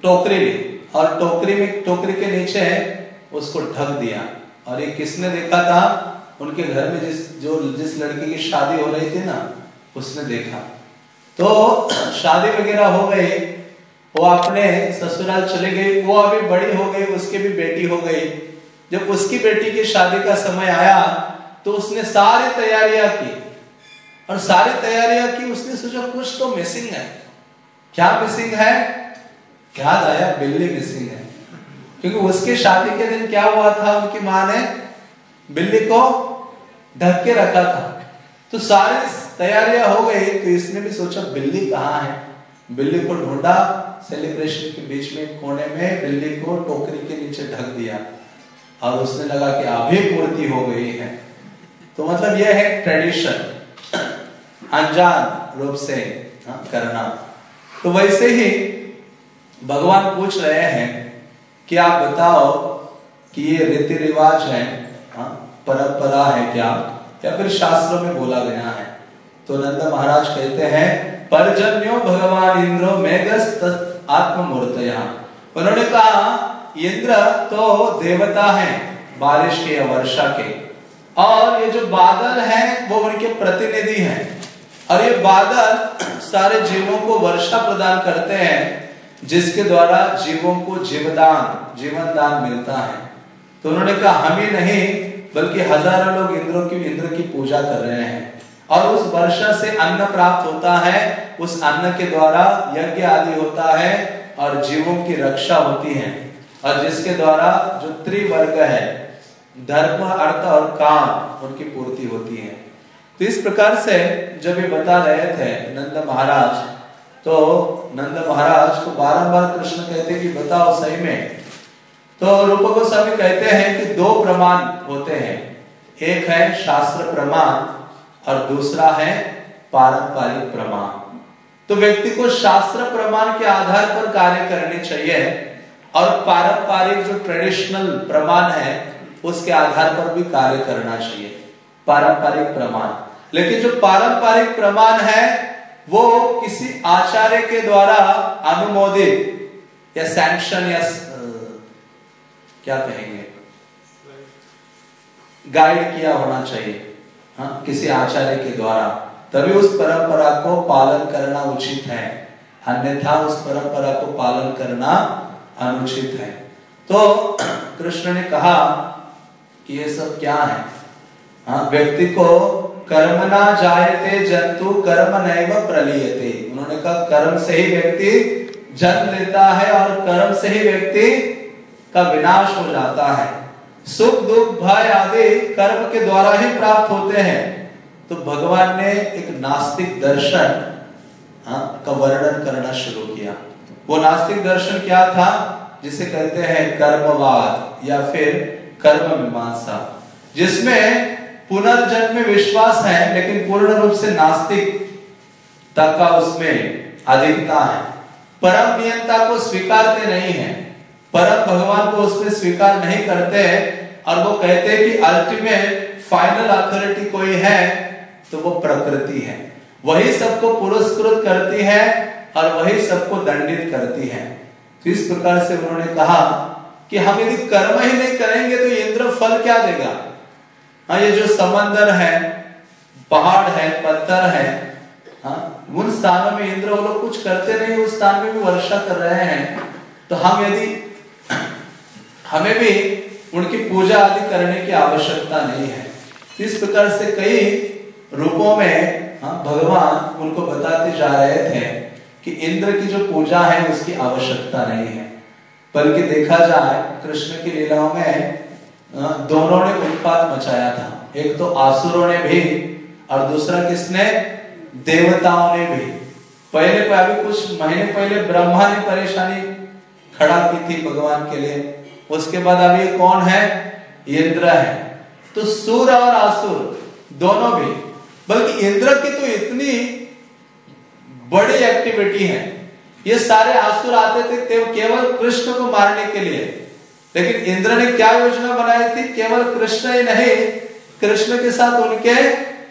टोकरी ली और टोकरी में, टोकरी के नीचे उसको ढक दिया। और ये किसने देखा था? उनके घर में जिस, जो, जिस लड़की की शादी हो रही थी ना, उसने देखा। तो शादी वगैरह हो गई। वो अपने ससुराल चले गई वो अभी बड़ी हो गई, उसकी भी बेटी हो गई। जब उसकी बेटी की शादी का समय आया तो उसने सारी तैयारियाँ की। और सारी तैयारियाँ की, उसने सोचा, कुछ तो मिसिंग है। क्या मिसिंग है? क्या आया बिल्ली मिसिंग है। क्योंकि उसके शादी के दिन क्या हुआ था, उनकी माँ ने बिल्ली को ढक के रखा था। तो सारी तैयारियाँ हो गई तो इसने भी सोचा, बिल्ली कहाँ है? बिल्ली को ढूंढा सेलिब्रेशन के बीच में कोने में बिल्ली को टोकरी के नीचे ढक दिया। और उसने लगा कि अभी पूर्ति हो गई है। तो मतलब यह है ट्रेडिशन अनजान रूप से हाँ, करना। तो वैसे ही भगवान पूछ रहे हैं कि आप बताओ कि ये रीति रिवाज है हाँ, परंपरा है क्या? या फिर शास्त्रों में बोला गया है? तो नंद महाराज कहते हैं, परजन्यो भगवान इंद्रो मेघस्त आत्ममूर्त उन्होंने कहा, इंद्र तो देवता है, बारिश के या वर्षा के। और ये जो बादल हैं, वो उनके प्रतिनिधि हैं। और ये बादल सारे जीवों को वर्षा प्रदान करते हैं, जिसके द्वारा जीवों को जीवदान जीवन दान मिलता है। तो उन्होंने कहा, हम ही नहीं, बल्कि हज़ारों लोग इंद्रों की, इंद्र की पूजा कर रहे हैं। और उस वर्षा से अन्न प्राप्त होता है, उस अन्न के द्वारा यज्ञ आदि होता है और जीवों की रक्षा होती है। और जिसके द्वारा जो त्रिवर्ग है, धर्म, अर्थ और काम, उनकी पूर्ति होती है। तो इस प्रकार से जब ये बता रहे थे नंद महाराज तो नंद महाराज को बारंबार कृष्ण कहते कि बताओ सही में। तो रूप गोस्वामी कहते हैं कि दो प्रमाण होते हैं। एक है शास्त्र प्रमाण और दूसरा है पारंपरिक प्रमाण। तो व्यक्ति को शास्त्र प्रमाण के आधार पर कार्य करने चाहिए और पारंपरिक जो ट्रेडिशनल प्रमाण है, उसके आधार पर भी कार्य करना चाहिए। पारंपरिक प्रमाण। लेकिन जो पारंपरिक प्रमाण है, वो किसी आचार्य के द्वारा अनुमोदित या सैंक्शन या क्या कहेंगे? गाइड किया होना चाहिए। हाँ किसी आचार्य के द्वारा। तभी उस परंपरा को पालन करना उचित है। अन्यथा उस परंपरा को पालन करना अनुचित है। तो कृष्ण ने कहा कि ये सब क्या है? हाँ व्यक्ति को कर्म ना जायते, जंतु कर्म नैव प्रलियते। उन्होंने कहा, कर्म से ही व्यक्ति जन्म लेता है और कर्म से ही व्यक्ति का विनाश हो जाता है। सुख दुख भय आदि कर्म के द्वारा ही प्राप्त होते हैं। तो भगवान ने एक नास्तिक दर्शन हाँ, का वर्णन करना शुरू किया। वो नास्तिक दर्शन क्या था? जिसे कहते हैं कर्मवाद या फिर कर्म मीमांसा जिसमें पुनर्जन्म में विश्वास है लेकिन पूर्ण रूप से नास्तिक का उसमें अधिकता है। परम नियंता को स्वीकारते नहीं है। परम भगवान को उसमें स्वीकार नहीं करते और वो कहते हैं कि अल्टीमेट फाइनल अथॉरिटी कोई है तो वो प्रकृति है। वही सबको पुरस्कृत करती है और वही सबको दंडित करती है। तो इस प्रकार से उन्होंने कहा कि हम यदि कर्म ही नहीं करेंगे तो इंद्र फल क्या देगा? हाँ ये जो समंदर है, पहाड़ है, पत्थर है हाँ उन स्थानों में इंद्र वो लोग कुछ करते नहीं, उस स्थान में भी वर्षा कर रहे हैं। तो हम यदि हमें भी उनकी पूजा आदि करने की आवश्यकता नहीं है। इस प्रकार से कई रूपों में हाँ भगवान उनको बताते जा रहे थे कि इंद्र की जो पूजा है उसकी आवश्यकता नहीं है। बल्कि देखा जाए, कृष्ण की लीलाओं में दोनों ने उत्पाद मचाया था। एक तो आसुरों ने भी, और दूसरा किसने? देवताओं ने भी। पहले अभी कुछ महीने पहले ब्रह्मा ने परेशानी खड़ा की थी भगवान के लिए। उसके बाद अभी कौन है? इंद्र है। तो सुर और आसुर, दोनों भी बल्कि इंद्र की तो इतनी बड़ी एक्टिविटी है। ये सारे आसुर आते थे केवल कृष्ण को मारने के लिए। लेकिन इंद्र ने क्या योजना बनाई थी? केवल कृष्ण ही नहीं, कृष्ण के साथ उनके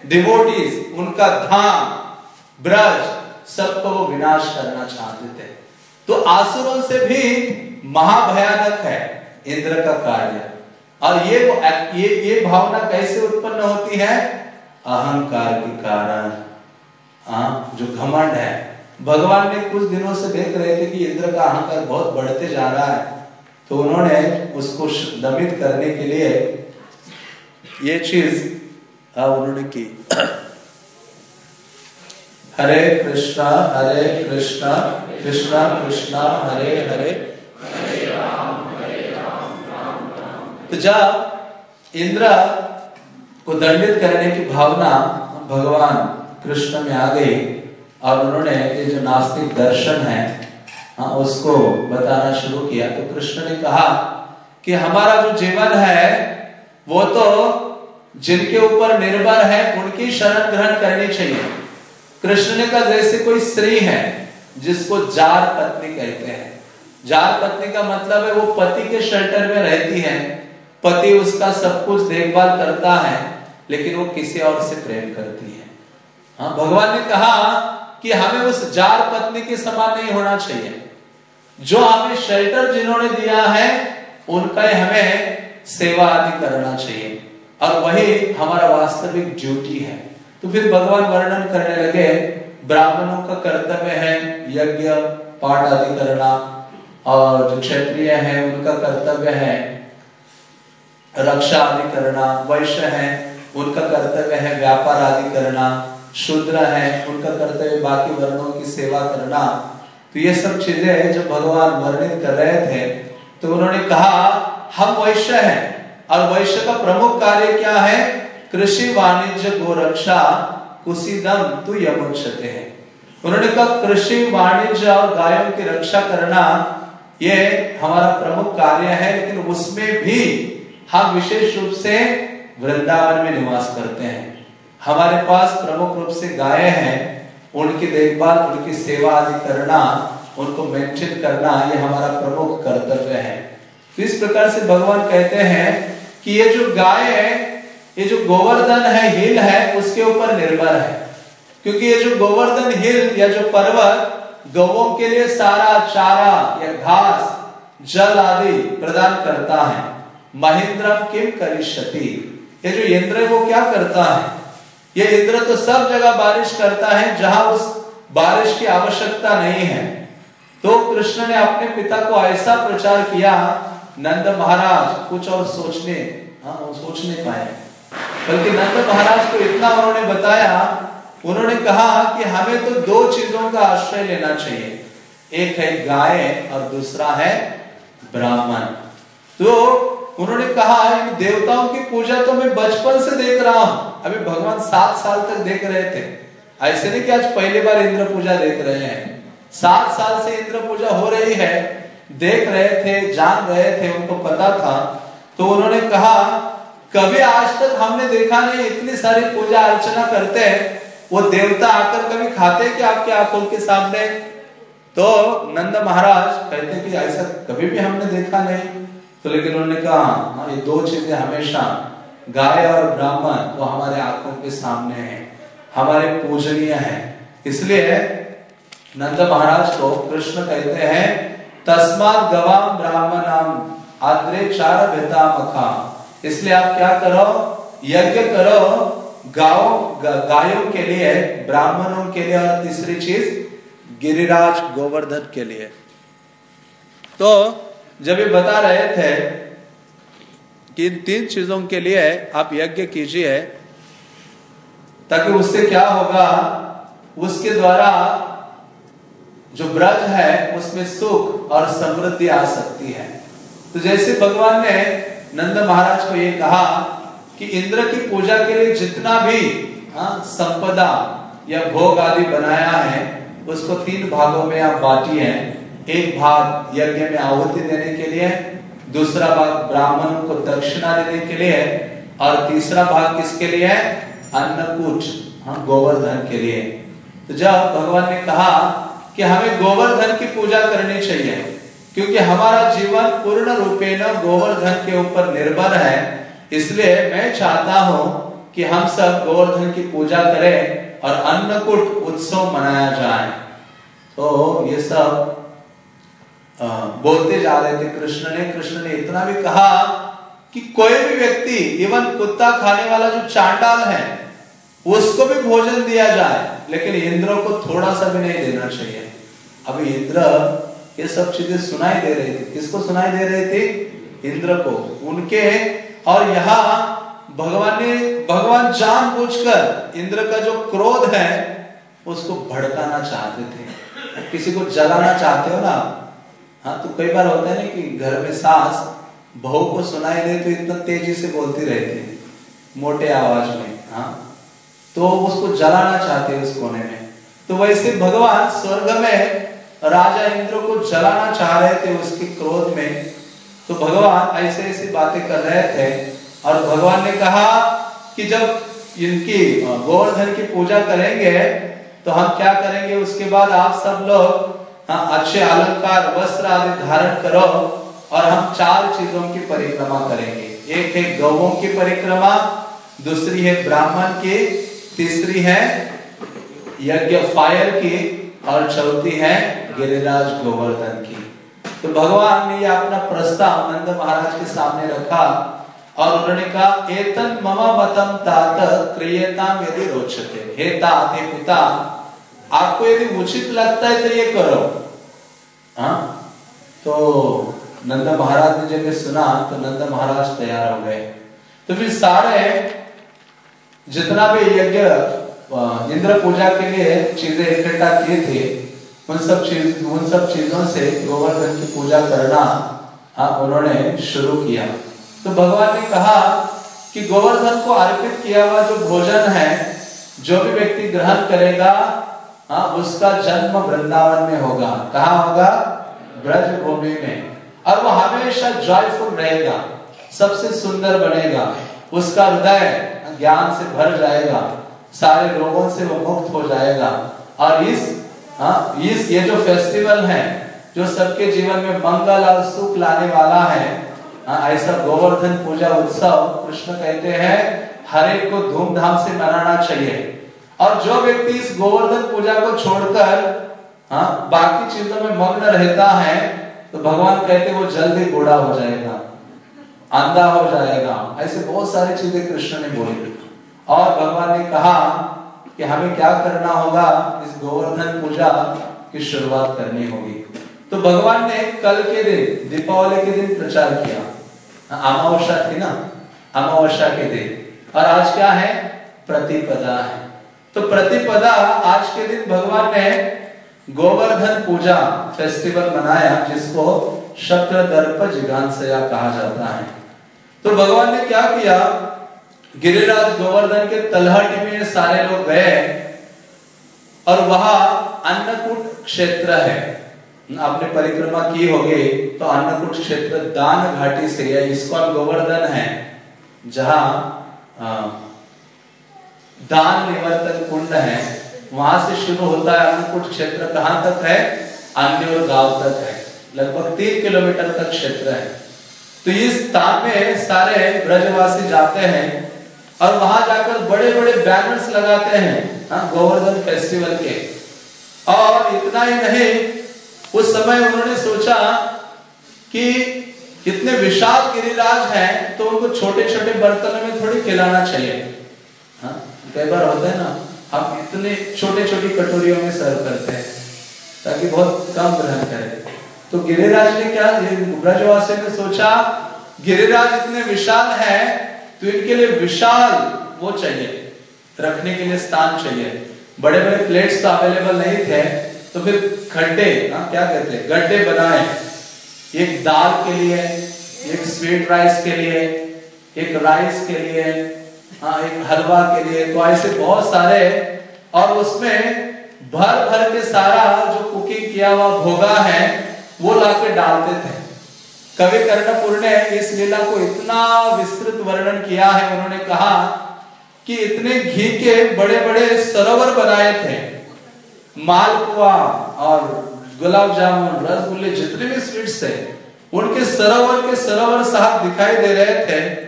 डिवोटीज उनका धाम, ब्रज, सबको वो विनाश करना चाहते थे। तो आसुरों से भी महाभयानक है। इंद्र का कार्य। और ये ये ये भावना कैसे उत्पन्न होती है? अहंकार के कारण। हाँ जो घमंड है। भगवान ने कुछ दिनों से देख रहे थे कि इंद्र का अहंकार बहुत बढ़ते जा रहा है। तो उन्होंने उसको दमित करने के लिए ये चीज़ उन्होंने की। हरे कृष्णा हरे कृष्णा कृष्णा कृष्णा, हरे हरे। तो जब इंद्र को दंडित करने की भावना भगवान कृष्ण में आ गई, और उन्होंने ये जो नास्तिक दर्शन है हाँ उसको बताना शुरू किया तो कृष्ण ने कहा कि हमारा जो जीवन है, वो तो जिनके ऊपर निर्भर है, उनकी शरण ग्रहण करनी चाहिए। कृष्ण ने कहा, जैसे कोई स्त्री है, जिसको जार पत्नी कहते हैं। जार पत्नी का मतलब है, वो पति के शेल्टर में रहती है। पति उसका सब कुछ देखभाल करता है, लेकिन वो किसी और से प्रेम करती है। हाँ भगवान ने कहा कि हमें उस जार पत्नी के समान नहीं होना चाहिए। जो हमें शेल्टर जिन्होंने दिया है, उनका हमें सेवा आदि करना चाहिए। और वही हमारा वास्तविक ड्यूटी है। तो फिर भगवान वर्णन करने लगे, ब्राह्मणों का कर्तव्य है यज्ञ, पाठ आदि करना, और जो क्षत्रिय है, उनका कर्तव्य है रक्षा आदि करना वैश्य है, उनका कर्तव्य है व्यापार आदि करना शूद्र है, उनका कर्तव्य बाकी वर्णों की सेवा करना। तो ये सब चीज़ें हैं जो भगवान वर्णित कर रहे थे। तो उन्होंने कहा, हम वैश्य हैं, और वैश्य का प्रमुख कार्य क्या है? कृषि, वाणिज्य, गोरक्षा कुशीदम तु यमुक्षते हैं। उन्होंने कहा, कृषि, वाणिज्य और गायों की रक्षा करना, ये हमारा प्रमुख कार्य है, लेकिन उसमें भी हम विशेष रूप से वृंदावन में निवास करते हैं। हमारे पास प्रमुख रूप से गाय हैं, उनकी देखभाल, उनकी सेवा आदि करना, उनको मेंटेन करना, ये हमारा प्रमुख कर्तव्य है। तो इस प्रकार से भगवान कहते हैं कि ये जो गाय है, ये जो गोवर्धन है, हिल है, उसके ऊपर निर्भर है। क्योंकि ये जो गोवर्धन हिल या जो पर्वत, गवों के लिए सारा चारा या घास, जल आदि प्रदान करता है। महेंद्र किम करिष्यति? ये जो इंद्र है वो क्या करता है? ये इंद्र तो सब जगह बारिश करता है, जहाँ उस बारिश की आवश्यकता नहीं है। तो कृष्ण ने अपने पिता को ऐसा प्रचार किया, नंद महाराज, कुछ और सोचने हाँ सोचने पाए। बल्कि नंद महाराज को इतना उन्होंने बताया, उन्होंने कहा कि हमें तो दो चीज़ों का आश्रय लेना चाहिए। एक है गाय और दूसरा है ब्राह्मण। तो उन्होंने कहा इन देवताओं की पूजा तो मैं बचपन से देख रहा हूँ। अभी भगवान सात साल तक देख रहे थे। ऐसे नहीं कि आज पहली बार इंद्र पूजा देख रहे हैं। सात साल से इंद्र पूजा हो रही है। देख रहे थे, जान रहे थे, उनको पता था। तो उन्होंने कहा, कभी आज तक हमने देखा नहीं, इतनी सारी पूजा अर्चना करते हैं। वो देवता आकर कभी खाते कि आपके आँखों के सामने? तो नंद महाराज कहते कि ऐसा कभी भी हमने देखा नहीं। तो लेकिन उन्होंने कहा हाँ ये दो चीज़ें हमेशा, गाय और ब्राह्मण, वो हमारे आँखों के सामने है, हमारे पूजनीय है। इसलिए नंद महाराज को कृष्ण कहते हैं, तस्मात गवाम ब्राह्मणाम आद्रे चार बेता मखा इसलिए आप क्या करो, यज्ञ करो, गाओ गायों के लिए, ब्राह्मणों के लिए और तीसरी चीज़, गिरिराज गोवर्धन के लिए। तो जब ये बता रहे थे कि इन तीन चीज़ों के लिए आप यज्ञ कीजिए ताकि उससे क्या होगा? उसके द्वारा जो ब्रज है उसमें सुख और समृद्धि आ सकती है। तो जैसे भगवान ने नंद महाराज को ये कहा कि इंद्र की पूजा के लिए जितना भी हाँ, संपदा या भोग आदि बनाया है उसको तीन भागों में आप बांटिए। एक भाग यज्ञ में आहुति देने के लिए, दूसरा भाग ब्राह्मणों को दक्षिणा देने के लिए, और तीसरा भाग किसके लिए? है अन्नकूट हाँ गोवर्धन के लिए। तो जब भगवान ने कहा कि हमें गोवर्धन की पूजा करनी चाहिए, क्योंकि हमारा जीवन पूर्ण रूपेण गोवर्धन के ऊपर निर्भर है, इसलिए मैं चाहता हूँ कि हम सब गोवर्धन की पूजा करें और अन्नकूट उत्सव मनाया जाए। तो ये सब बोलते जा रहे थे, कृष्ण ने कृष्ण ने इतना भी कहा कि कोई भी व्यक्ति इवन कुत्ता खाने वाला जो चांडाल है, उसको भी भोजन दिया जाए, लेकिन इंद्र को थोड़ा सा भी नहीं देना चाहिए. अभी इंद्र ये सब चीज़ें सुनाई दे रही थी। किसको सुनाई दे रही थी? इंद्र को, उनके। और यहाँ भगवान ने, भगवान जान जानबूझकर इंद्र का जो क्रोध है, उसको भड़काना चाहते थे। किसी को जलाना चाहते हो ना हाँ तो कई बार होता है ना कि घर में सास बहू को सुनाई दे तो इतना तेज़ी से बोलती रहती है, मोटे आवाज़ में हाँ। तो उसको जलाना चाहते हैं उस कोने में। तो वैसे भगवान स्वर्ग में राजा इंद्र को जलाना चाह रहे थे उसके क्रोध में। तो भगवान ऐसे ऐसी बातें कर रहे थे और भगवान ने कहा कि जब इनकी गोवर्धन की पूजा करेंगे तो हम क्या करेंगे? उसके बाद आप सब लोग हाँ अच्छे अलंकार, वस्त्र आदि धारण करो और हम चार चीज़ों की परिक्रमा करेंगे। एक है गौों की परिक्रमा, दूसरी है ब्राह्मण की, तीसरी है यज्ञ फायर की और चौथी है गिरिराज गोवर्धन की। तो भगवान ने यह अपना प्रस्ताव नंद महाराज के सामने रखा और उन्होंने कहा, एतन मम मतम तात क्रियता यदि रोचते। हे तात पिता आपको यदि उचित लगता है तो ये करो। हाँ? तो नंदा महाराज ने जब ये सुना तो नंदा महाराज तैयार हो गए। तो फिर सारे जितना भी यज्ञ इंद्र पूजा के लिए चीज़ें इकट्ठा किए थे, उन सब चीज़, उन सब चीज़ों से गोवर्धन की पूजा करना हाँ उन्होंने शुरू किया। तो भगवान ने कहा कि गोवर्धन को अर्पित किया हुआ जो भोजन है, जो भी व्यक्ति ग्रहण करेगा हाँ उसका जन्म वृंदावन में होगा। कहा होगा? ब्रज भूमि में। और वो हमेशा जॉयफुल रहेगा। सबसे सुंदर बनेगा। उसका हृदय ज्ञान से भर जाएगा। सारे रोगों से वो मुक्त हो जाएगा। और इस हाँ इस, ये जो फेस्टिवल है, जो सबके जीवन में मंगल और सुख लाने वाला है हाँ ऐसा गोवर्धन पूजा उत्सव, कृष्ण कहते हैं, हर एक को धूमधाम से मनाना चाहिए। और जो व्यक्ति इस गोवर्धन पूजा को छोड़कर हाँ बाकी चीज़ों में मग्न रहता है तो भगवान कहते वो जल्दी बूढ़ा हो जाएगा, अंधा हो जाएगा। ऐसे बहुत सारी चीज़ें कृष्ण ने बोली। और भगवान ने कहा कि हमें क्या करना होगा? इस गोवर्धन पूजा की शुरुआत करनी होगी। तो भगवान ने कल के दिन, दीपावली के दिन प्रचार किया। अमावस्या थी ना? अमावस्या के दिन। और आज क्या है? प्रतिपदा है। तो प्रतिपदा आज के दिन भगवान ने गोवर्धन पूजा फेस्टिवल मनाया, जिसको शक्र दर्प जिगांसया कहा जाता है। तो भगवान ने क्या किया? गिरिराज गोवर्धन के तलहटी में सारे लोग गए और वहाँ अन्नकूट क्षेत्र है। आपने परिक्रमा की होगी तो अन्नकूट क्षेत्र दान घाटी से या इसको गोवर्धन है, जहाँ दान निवर्तन कुंड है वहाँ से शुरू होता है अन्नकूट क्षेत्र। कहाँ तक है? अन्य गाँव तक है। लगभग तीन किलोमीटर का क्षेत्र है। तो इस स्थान में सारे ब्रजवासी जाते हैं और वहाँ जाकर बड़े बड़े बैनर्स लगाते हैं हाँ, गोवर्धन फेस्टिवल के। और इतना ही नहीं उस समय उन्होंने सोचा कि इतने विशाल गिरिराज हैं तो उनको छोटे छोटे बर्तनों में थोड़ी खिलाना चाहिए हाँ। कई बार होता है ना, हम इतने छोटे छोटी कटोरियों में सर्व करते हैं, ताकि बहुत कम ग्रहण करें। तो गिरिराज ने क्या ब्रजवासी ने सोचा, गिरिराज इतने विशाल है तो इनके लिए विशाल वो चाहिए, रखने के लिए स्थान चाहिए। बड़े बड़े प्लेट्स तो अवेलेबल नहीं थे तो फिर खड्डे हाँ क्या कहते हैं, गड्ढे बनाए। एक दाल के लिए, एक स्वीट राइस के लिए, एक राइस के लिए हाँ एक हलवा के लिए। तो ऐसे बहुत सारे, और उसमें भर भर के सारा जो कुकिंग किया हुआ भोगा है, वो लाके डालते थे। कवि कर्णपुर ने इस लीला को इतना विस्तृत वर्णन किया है, उन्होंने कहा कि इतने घी के बड़े बड़े सरोवर बनाए थे। मालपुआ और गुलाब जामुन, रसगुल्ले, जितने भी स्वीट्स थे, उनके सरोवर के सरोवर साहब दिखाई दे रहे थे।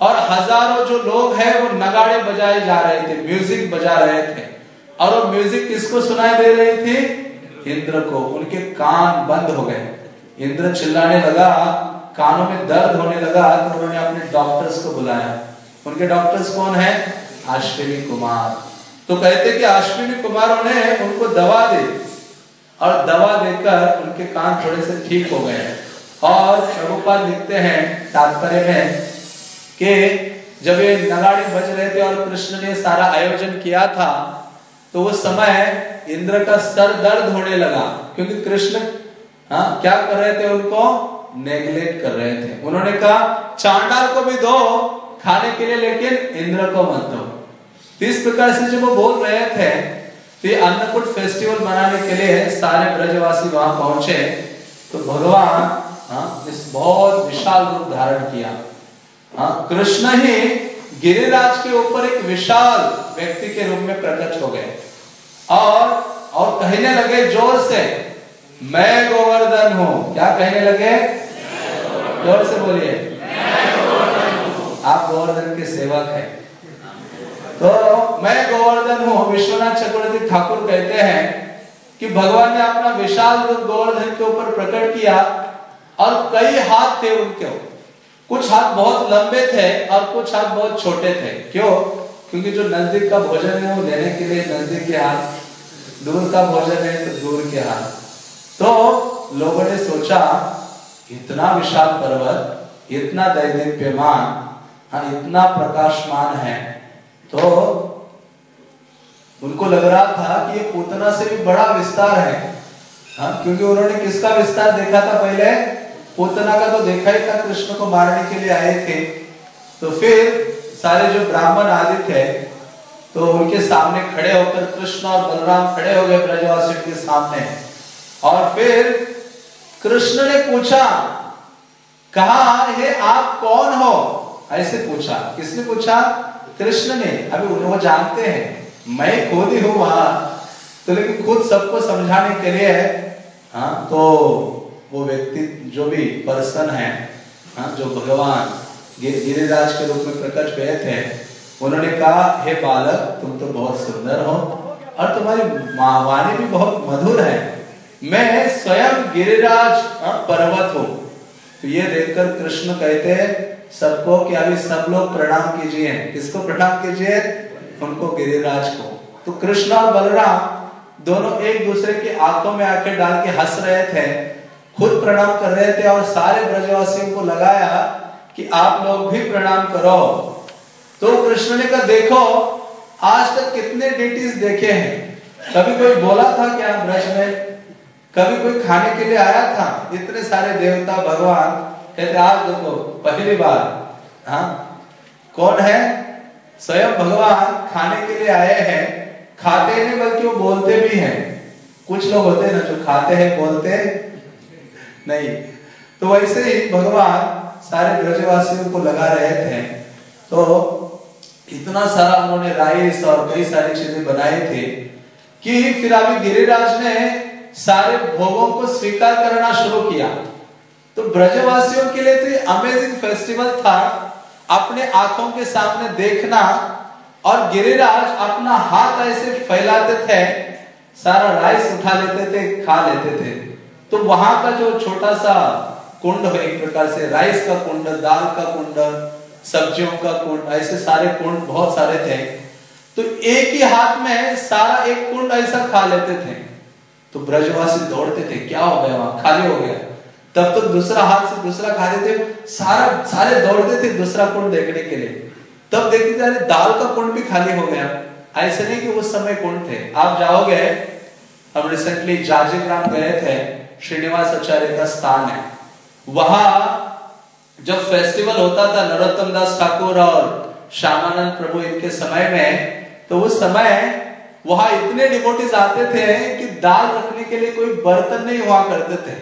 और हज़ारों जो लोग हैं, वो नगाड़े बजाए जा रहे थे म्यूज़िक बजा रहे थे। और वो म्यूज़िक किसको सुनाई दे रही थी? इंद्र को। उनके कान बंद हो गए। इंद्र चिल्लाने लगा, कानों में दर्द होने लगा तो उन्होंने अपने डॉक्टर्स को बुलाया। उनके डॉक्टर्स कौन है? अश्विनी कुमार। तो कहते कि अश्विनी कुमार ने उनको दवा दी। और दवा देकर उनके कान थोड़े से ठीक हो गए। और लिखते हैं, तात्पर्य में कि जब ये नगाड़े बज रहे थे और कृष्ण ने सारा आयोजन किया था तो उस समय इंद्र का सर दर्द होने लगा, क्योंकि कृष्ण हाँ क्या कर रहे थे उनको? नेग्लेक्ट कर रहे थे। उन्होंने कहा, चांडाल को भी दो खाने के लिए, लेकिन इंद्र को मत दो। इस प्रकार से जब वो बोल रहे थे तो अन्नकूट फेस्टिवल मनाने के लिए सारे ब्रजवासी वहाँ पहुँचे तो भगवान हाँ इस बहुत विशाल रूप धारण किया। हाँ कृष्ण ही गिरिराज के ऊपर एक विशाल व्यक्ति के रूप में प्रकट हो गए। और और कहने लगे ज़ोर से, मैं गोवर्धन हूँ। क्या कहने लगे? ज़ोर से बोलिए। आप गोवर्धन के सेवक हैं। तो मैं गोवर्धन हूँ। विश्वनाथ चक्रवर्ती ठाकुर कहते हैं कि भगवान ने अपना विशाल रूप गोवर्धन के ऊपर प्रकट किया और कई हाथ थे उनके कुछ हाथ बहुत लंबे थे और कुछ हाथ बहुत छोटे थे। क्यों? क्योंकि जो नज़दीक का भोजन है, वो लेने के लिए नज़दीक के हाथ, दूर का भोजन है तो दूर के हाथ। तो लोगों ने सोचा, इतना विशाल पर्वत, इतना दैदिप्यमान हाँ इतना प्रकाशमान है तो उनको लग रहा था कि ये पूतना से भी बड़ा विस्तार है। हाँ क्योंकि उन्होंने किसका विस्तार देखा था पहले? पूतना का तो देखा ही था कृष्ण को मारने के लिए आए थे। तो फिर सारे जो ब्राह्मण आदि थे तो उनके सामने खड़े होकर कृष्ण और बलराम खड़े हो गए ब्रजवासियों के सामने। और फिर कृष्ण ने पूछा, कहा, हे आप कौन हो? ऐसे पूछा, किसने पूछा? कृष्ण ने, अभी उन्हें वो जानते हैं। मैं खुद ही हूँ वहाँ। तो लेकिन खुद सबको समझाने के लिए हाँ तो वो व्यक्ति जो भी पर्सन है हाँ जो भगवान गिरिराज के रूप में प्रकट हुए थे उन्होंने कहा हे बालक तुम तो बहुत सुंदर हो और तुम्हारी वाणी भी बहुत मधुर है। मैं स्वयं गिरिराज हाँ, पर्वत हूँ। तो ये देखकर कृष्ण कहते हैं सबको कि अभी सब लोग प्रणाम कीजिए। किसको प्रणाम कीजिए? उनको गिरिराज को। तो कृष्ण और बलराम दोनों एक दूसरे की आँखों में आँखें डाल के हंस रहे थे। खुद प्रणाम कर रहे थे और सारे ब्रजवासियों को लगाया कि आप लोग भी प्रणाम करो। तो कृष्ण ने कहा, देखो, आज तक कितने डिटीज देखे हैं। कभी कोई बोला था क्या ब्रज में, कभी कोई खाने के लिए आया था? इतने सारे देवता, भगवान, कहते आज देखो, पहली बार हाँ कौन है? स्वयं भगवान खाने के लिए आए हैं, खाते नहीं बल्कि वो बोलते भी हैं। कुछ लोग होते हैं ना जो खाते हैं, बोलते नहीं। तो वैसे ही भगवान सारे ब्रजवासियों को लगा रहे थे। तो इतना सारा उन्होंने राइस और कई सारी चीज़ें बनाए थे कि फिर अभी गिरिराज ने सारे भोगों को स्वीकार करना शुरू किया। तो ब्रजवासियों के लिए तो अमेजिंग फेस्टिवल था। अपने आँखों के सामने देखना और गिरिराज अपना हाथ ऐसे फैलाते थे, सारा राइस उठा लेते थे, खा लेते थे। तो वहाँ का जो छोटा सा कुंड है, एक प्रकार से राइस का कुंड, दाल का कुंड, सब्जियों का कुंड, ऐसे सारे कुंड बहुत सारे थे। तो एक ही हाथ में सारा एक कुंड ऐसा खा लेते थे। तो ब्रजवासी दौड़ते थे, क्या हो गया वहाँ? खाली हो गया। तब तो दूसरा हाथ से दूसरा खा थे। सारा, सारे दौड़ते थे दूसरा कुंड देखने के लिए। तब देखते थे दाल का कुंड भी खाली हो गया। ऐसे नहीं कि उस समय कुंड थे। आप जाओगे, हम रिसेंटली जाजिग्राम गए थे। श्रीनिवास आचार्य का स्थान है। वहाँ जब फेस्टिवल होता था नरोत्तम दास ठाकुर और श्यामानंद प्रभु इनके समय में तो उस समय वहाँ इतने डिवोटीज आते थे कि दाल रखने के लिए कोई बर्तन नहीं हुआ करते थे।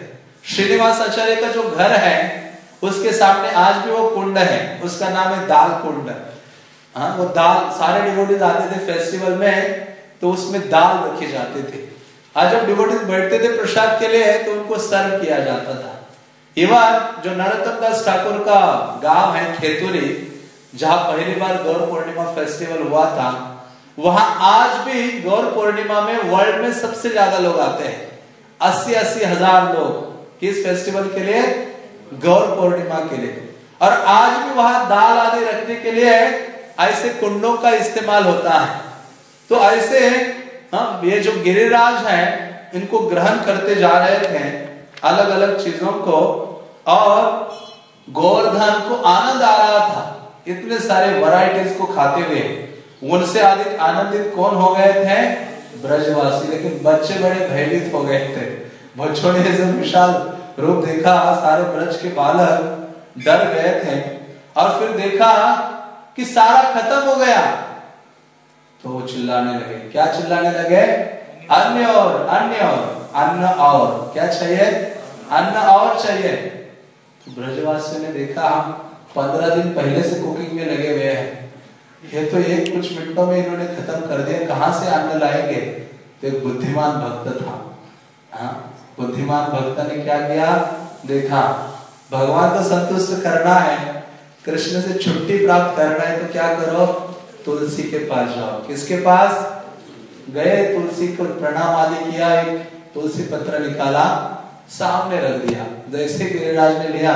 श्रीनिवास आचार्य का जो घर है, उसके सामने आज भी वो कुंड है। उसका नाम है दाल कुंड। हाँ वो दाल, सारे डिवोटीज आते थे फेस्टिवल में तो उसमें दाल रखे जाते थे। आज जब डिवोटीज बैठते थे प्रसाद के लिए तो उनको सर्व किया जाता था। इवन जो नरोत्तम दास ठाकुर का गाँव है खेतुरी, जहाँ पहली बार गौर पूर्णिमा फेस्टिवल हुआ था, वहाँ आज भी गौर पूर्णिमा में वर्ल्ड में सबसे ज़्यादा लोग आते हैं। अस्सी अस्सी हज़ार लोग किस फेस्टिवल के लिए? गौर पूर्णिमा के लिए। और आज भी वहाँ दाल आदि रखने के लिए ऐसे कुंडों का इस्तेमाल होता है। तो ऐसे हम ये जो गिरिराज हैं, इनको ग्रहण करते जा रहे थे अलग अलग चीज़ों को और गोवर्धन को आनंद आ रहा था। इतने सारे वैरायटीज को खाते हुए। उनसे अधिक आनंदित कौन हो गए थे? ब्रजवासी। लेकिन बच्चे बड़े भयभीत हो गए थे। बच्चों ने जब विशाल रूप देखा, सारे ब्रज के बालक डर गए थे। और फिर देखा कि सारा खत्म हो गया। तो वो चिल्लाने लगे। क्या चिल्लाने लगे? अन्य और अन्य और, अन्न और। क्या चाहिए? अन्न और चाहिए। तो ब्रजवासियों ने देखा, हम पंद्रह दिन पहले से कुकिंग में लगे हुए हैं। ये तो एक कुछ मिनटों में इन्होंने खत्म कर दिया। कहाँ से अन्न लाएँगे? तो एक बुद्धिमान भक्त था। हाँ बुद्धिमान भक्त ने क्या किया? देखा, भगवान को संतुष्ट करना है। कृष्ण से छुट्टी प्राप्त करना है तो क्या करो? तुलसी के पास जाओ। किसके पास? गए तुलसी को प्रणाम आदि किया, एक तुलसी पत्र निकाला, सामने रख दिया। जैसे गिरिराज ने लिया,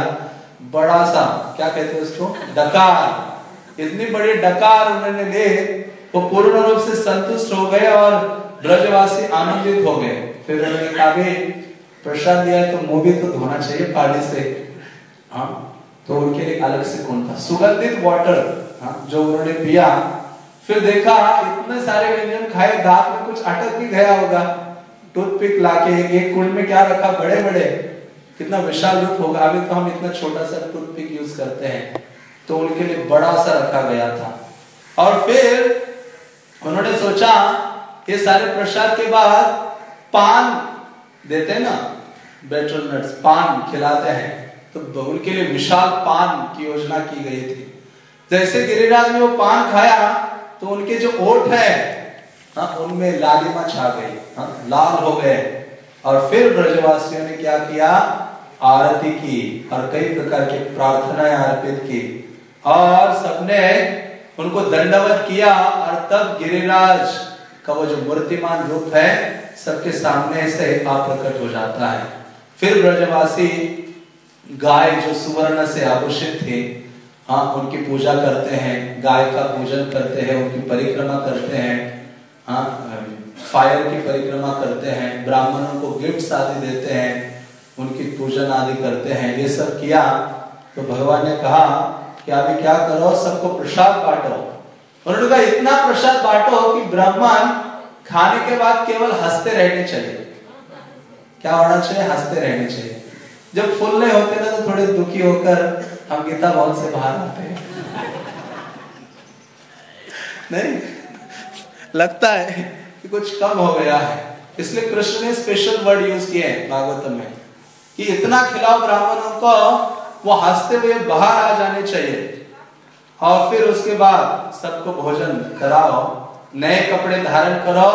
बड़ा सा, क्या कहते हैं उसको? डकार। इतनी बड़ी डकार उन्होंने ले, वो पूर्ण रूप से संतुष्ट हो गए और ब्रजवासी आनंदित हो गए। फिर उन्होंने कहा प्रसाद दिया तो मुँह भी तो धोना चाहिए पानी से। हाँ तो उनके लिए अलग से कौन था? सुगंधित वाटर हाँ जो उन्होंने पिया फिर देखा, इतने सारे व्यंजन खाए, दांत में कुछ अटक भी गया होगा। टूथपिक लाके एक कुंड में क्या रखा? बड़े बड़े कितना विशाल रूप होगा। अभी तो हम इतना छोटा सा टूथपिक यूज़ करते हैं। तो उनके लिए बड़ा सा रखा गया था। और फिर उन्होंने सोचा, ये सारे प्रसाद के बाद पान देते ना? बेटर नट्स पान खिलाते हैं। तो उनके लिए विशाल पान की योजना की गई थी। जैसे गिरिराज ने वो पान खाया तो उनके जो ओठ है हाँ, उनमें लालिमा छा गई हाँ, लाल हो गए। और फिर ब्रजवासियों ने क्या किया? आरती की और कई प्रकार की प्रार्थनाएँ अर्पित की। और सबने उनको दंडवत किया और तब गिरिराज का वो जो मूर्तिमान रूप है सबके सामने से आप प्रकट हो जाता है। फिर ब्रजवासी गाय जो सुवर्ण से आभूषित थे हाँ उनकी पूजा करते हैं, गाय का पूजन करते हैं, उनकी परिक्रमा करते हैं हाँ फायर की परिक्रमा करते हैं, ब्राह्मणों को गिफ्ट आदि देते हैं, उनकी पूजन आदि करते हैं, ये सब किया तो भगवान ने कहा कि अभी क्या करो, सबको प्रसाद बांटो। उन्होंने कहा, इतना प्रसाद बांटो कि ब्राह्मण खाने के बाद केवल हँसते रहने चाहिए। क्या होना चाहिए? हँसते रहने चाहिए। जब फुलने होते ना तो थोड़े दुखी होकर हम गीता भवन से बाहर आते हैं। नहीं, लगता है कि कुछ कम हो गया है। इसलिए कृष्ण ने स्पेशल वर्ड यूज़ किए हैं भागवतम में, कि इतना खिलाओ ब्राह्मणों को, वो हँसते हुए बाहर आ जाने चाहिए। और फिर उसके बाद सबको भोजन कराओ, नए कपड़े धारण करो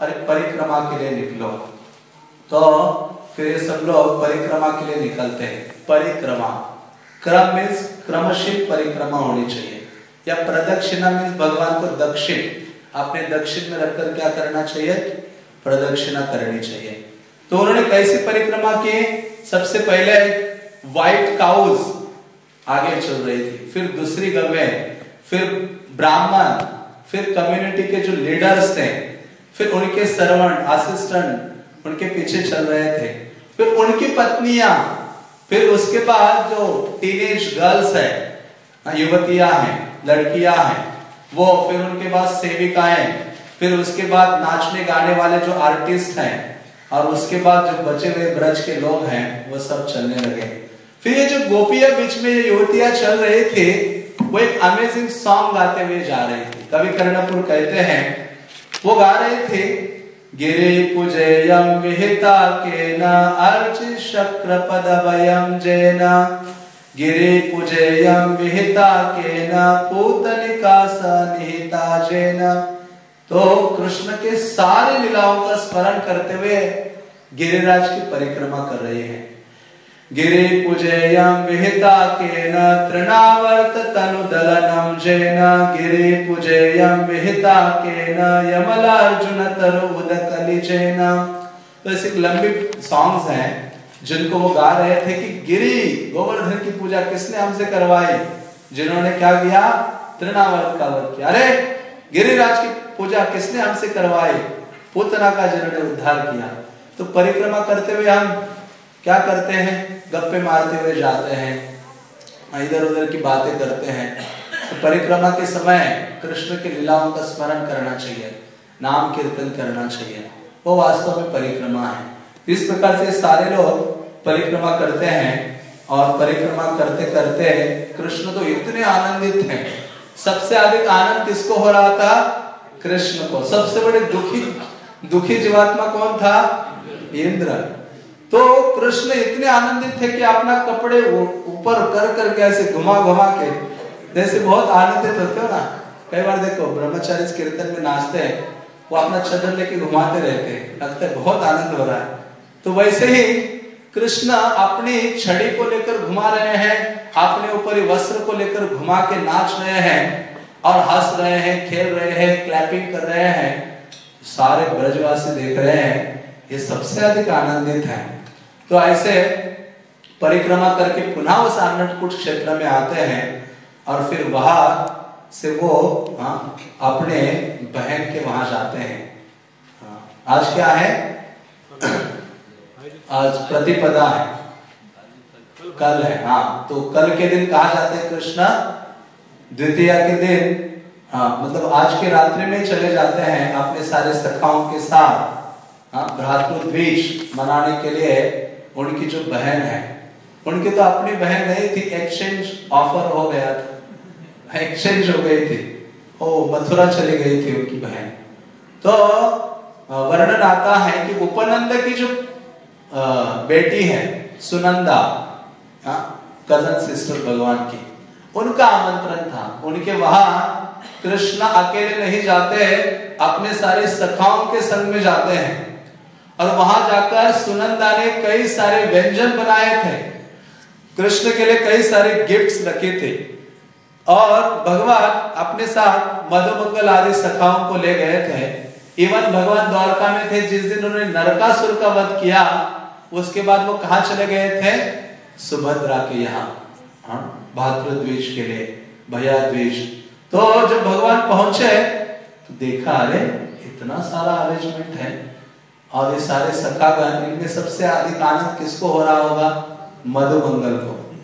और परिक्रमा के लिए निकलो। तो फिर सब लोग परिक्रमा के लिए निकलते हैं। परिक्रमा। क्रम मीन्स क्रमशील परिक्रमा होनी चाहिए। या प्रदक्षिणा मीन्स भगवान को दक्षिण। अपने दक्षिण में रखकर क्या करना चाहिए? प्रदक्षिणा करनी चाहिए। तो उन्होंने कैसी परिक्रमा की? सबसे पहले व्हाइट काउज आगे चल रही थी, फिर दूसरी गवे फिर ब्राह्मण, फिर कम्युनिटी के जो लीडर्स थे, फिर उनके सर्वंट असिस्टेंट उनके पीछे चल रहे थे। फिर उनकी पत्नियाँ फिर उसके बाद जो टीनेज गर्ल्स है युवतियाँ हैं, लड़कियाँ हैं, वो फिर उनके बाद सेविकाएँ फिर उसके बाद नाचने गाने वाले जो आर्टिस्ट हैं, और उसके बाद जो बचे हुए ब्रज के लोग हैं, वो सब चलने लगे। फिर ये जो गोपिया बीच में ये युवतियाँ चल रहे थे, वो एक अमेजिंग सॉन्ग गाते हुए जा रहे थे। कवि कर्णपुर कहते हैं, वो गा रहे थे गिरे पूजयम विहिता के न अर्च शक्र पद वयम जेना। गिरे पूजयम विहिता के न पूतनिका निहिता जेना। तो कृष्ण के सारे लीलाओं का स्मरण करते हुए गिरिराज की परिक्रमा कर रहे हैं। यमलार्जुन तरुदकलिजेन तो ऐसे लंबी सॉन्ग्स हैं, जिनको वो गा रहे थे कि गिरी, गोवर्धन की पूजा किसने हमसे करवाई? जिन्होंने क्या किया? तृणावर्त का वर्त किया। अरे, गिरिराज की पूजा किसने हमसे करवाई? पुतना का जिन्होंने उद्धार किया। तो परिक्रमा करते हुए हम क्या करते हैं? गप्पे मारते हुए जाते हैं। इधर उधर की बातें करते हैं। तो परिक्रमा के समय कृष्ण के लीलाओं का स्मरण करना चाहिए। नाम कीर्तन करना चाहिए। वो वास्तव में परिक्रमा है। इस प्रकार से सारे लोग परिक्रमा करते हैं और परिक्रमा करते करते कृष्ण तो इतने आनंदित हैं। सबसे अधिक आनंद किसको हो रहा था? कृष्ण को। सबसे बड़े दुखी दुखी जीवात्मा कौन था? इंद्र। तो कृष्ण इतने आनंदित थे कि अपना कपड़े ऊपर कर करके ऐसे घुमा घुमा के, जैसे बहुत आनंदित होते हो ना। कई बार देखो, ब्रह्मचारी कीर्तन में नाचते हैं, वो अपना चदर लेके घुमाते रहते हैं, लगता है बहुत आनंद हो रहा है। तो वैसे ही कृष्ण अपनी छड़ी को लेकर घुमा रहे हैं, अपने ऊपर वस्त्र को लेकर घुमा के नाच रहे हैं, और हंस रहे हैं, खेल रहे हैं क्लैपिंग कर रहे हैं, सारे ब्रजवासी देख रहे हैं, ये सबसे अधिक आनंदित हैं। तो ऐसे परिक्रमा करके पुनः उस कुछ क्षेत्र में आते हैं और फिर वहाँ से वो हाँ, अपने बहन के वहाँ जाते हैं। हाँ, आज क्या है? आज प्रतिपदा है। कल है हाँ तो कल के दिन कहा जाते हैं कृष्ण? द्वितीय के दिन। हाँ मतलब आज के रात्रि में चले जाते हैं अपने सारे सखाओं के साथ। हाँ भ्रातृद्वेश मनाने के लिए उनकी जो बहन है, उनकी तो अपनी बहन नहीं थी एक्सचेंज ऑफ़र हो गया था। एक्सचेंज हो गई थी। ओ, मथुरा चली गई थी उनकी बहन। तो वर्णन आता है कि उपनंद की जो बेटी है, सुनंदा कज़न सिस्टर भगवान की, उनका आमंत्रण था। उनके वहाँ कृष्ण अकेले नहीं जाते, अपने सारे सखाओं के संग में जाते हैं। और वहाँ जाकर सुनंदा ने कई सारे व्यंजन बनाए थे। कृष्ण के लिए कई सारे गिफ्ट्स रखे थे। और भगवान अपने साथ मधुमंगल आदि सखाओं को ले गए थे। इवन भगवान द्वारका में थे, जिस दिन उन्होंने नरकासुर का वध किया, उसके बाद वो कहा चले गए थे? सुभद्रा के यहाँ हाँ भातृद्वेश के लिए, भैया द्वेश तो जब भगवान पहुँचे तो देखा, अरे, इतना सारा अरेंजमेंट है। और ये सारे सखागण इनमें सबसे अधिक आनंद किसको हो रहा होगा? मधुमंगल को।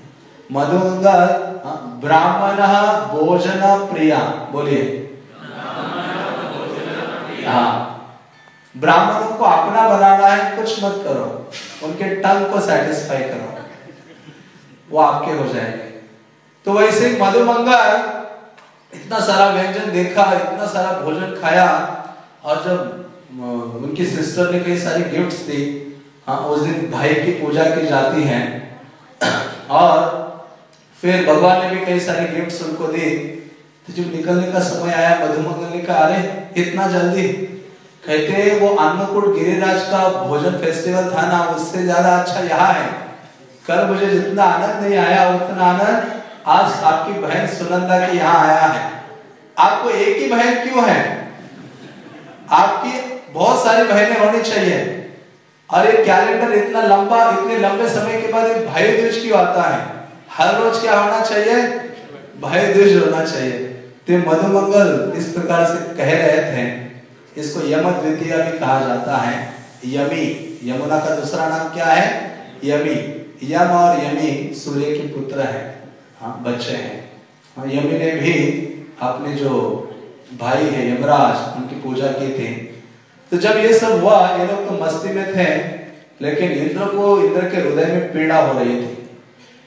मधुमंगल हाँ, ब्राह्मण भोजन प्रिया बोलिए। हाँ। ब्राह्मणों को अपना बनाना है कुछ मत करो। उनके टंग को सेटिस्फाई करो। वो आपके हो जाएँगे। तो वैसे मधुमंगल इतना सारा व्यंजन देखा इतना सारा भोजन खाया और जब उनकी सिस्टर ने कई सारी गिफ्ट्स दी। हाँ उस दिन भाई की पूजा की जाती है। और फिर भगवान ने भी कई सारे गिफ्ट्स उनको दी तो जब निकलने का समय आया मधुमंगल ने कहा अरे, इतना जल्दी? कहते वो अन्नकूट गिरिराज का भोजन फेस्टिवल था ना, उससे ज़्यादा अच्छा यहाँ है। कल मुझे जितना आनंद नहीं आया, उतना आनंद आज आपकी बहन सुनंदा के यहाँ आया है। आपको एक ही बहन क्यों है? आपकी बहुत सारी बहनें होनी चाहिए। और ये कैलेंडर इतना लंबा इतने लंबे समय के बाद एक भाई दूज क्यों आता है। हर रोज क्या होना चाहिए? भाई दूज होना चाहिए। तो मधुमंगल इस प्रकार से कह रहे थे। इसको यम द्वितीय भी कहा जाता है। यमी यमुना का दूसरा नाम क्या है? यमी। यम और यमी सूर्य के पुत्र है। हाँ बच्चे हैं। हाँ, यमी ने भी अपने जो भाई है यमराज उनकी पूजा की थी। तो जब ये सब हुआ, ये लोग तो मस्ती में थे, लेकिन इंद्र को, इंद्र के हृदय में पीड़ा हो रही थी।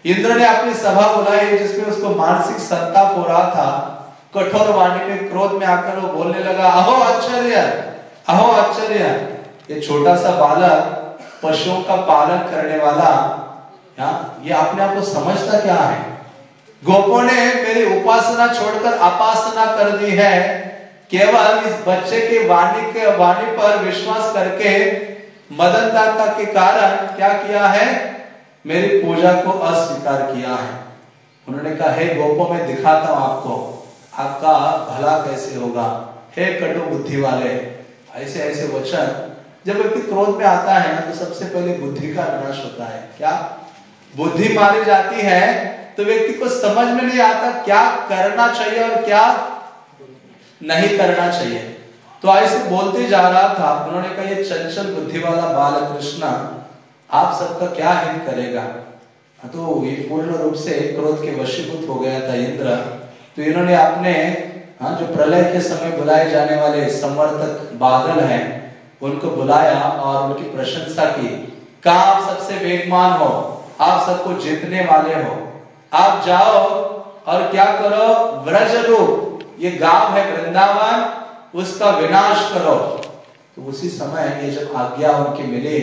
इंद्र ने अपनी सभा बुलाई, जिसमें उसको मानसिक संताप हो रहा था। कठोर वाणी में क्रोध में आकर वो बोलने लगा, अहो, आश्चर्य! अहो, आश्चर्य! ये छोटा सा बालक पशुओं का पालन करने वाला या ये अपने आप को समझता क्या है? गोपो ने मेरी उपासना छोड़कर अपासना कर दी है। केवल इस बच्चे के वाणी के, वाणी पर विश्वास करके मदनदाता के कारण क्या किया है? मेरी पूजा को अस्वीकार किया है। उन्होंने कहा, हे गोपो, मैं दिखाता हूँ आपको। आपका भला कैसे होगा? हे कटु बुद्धि वाले, ऐसे ऐसे वचन जब व्यक्ति क्रोध में आता है ना तो सबसे पहले बुद्धि का विनाश होता है। क्या? बुद्धि मारी जाती है तो व्यक्ति को समझ में नहीं आता क्या करना चाहिए और क्या नहीं करना चाहिए। तो ऐसे बोलते जा रहा था, उन्होंने कहा, ये चंचल बुद्धि वाला बाल कृष्ण आप सबका क्या हित करेगा? तो ये पूर्ण रूप से क्रोध के वशीभूत हो गया था इंद्र। तो इन्होंने अपने हाँ जो प्रलय के समय बुलाए जाने वाले संवर्तक बादल हैं, उनको बुलाया और उनकी प्रशंसा की। कहा, आप सबसे वेगमान हो, आप सबको जीतने वाले हो। आप जाओ और क्या करो, व्रज रूप ये गाँव है वृंदावन, उसका विनाश करो। तो उसी समय ये जब आज्ञा उनकी मिली,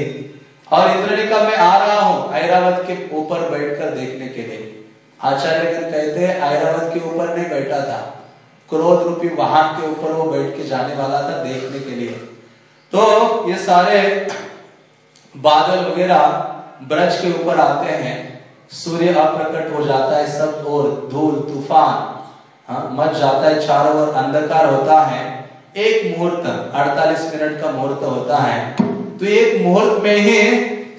और इंद्र ने कहा, मैं आ रहा हूँ ऐरावत के ऊपर बैठकर देखने के लिए। आचार्य कहते हैं ऐरावत के ऊपर नहीं बैठा था, क्रोध रूपी वाहन के ऊपर वो बैठ के जाने वाला था देखने के लिए। तो ये सारे बादल वगैरह ब्रज के ऊपर आते हैं, सूर्य अप्रकट हो जाता है, सब और धूल, तूफ़ान हाँ, मच जाता है चारों ओर अंधकार होता है। एक मुहूर्त 48 मिनट का मुहूर्त होता है। तो एक मुहूर्त में ही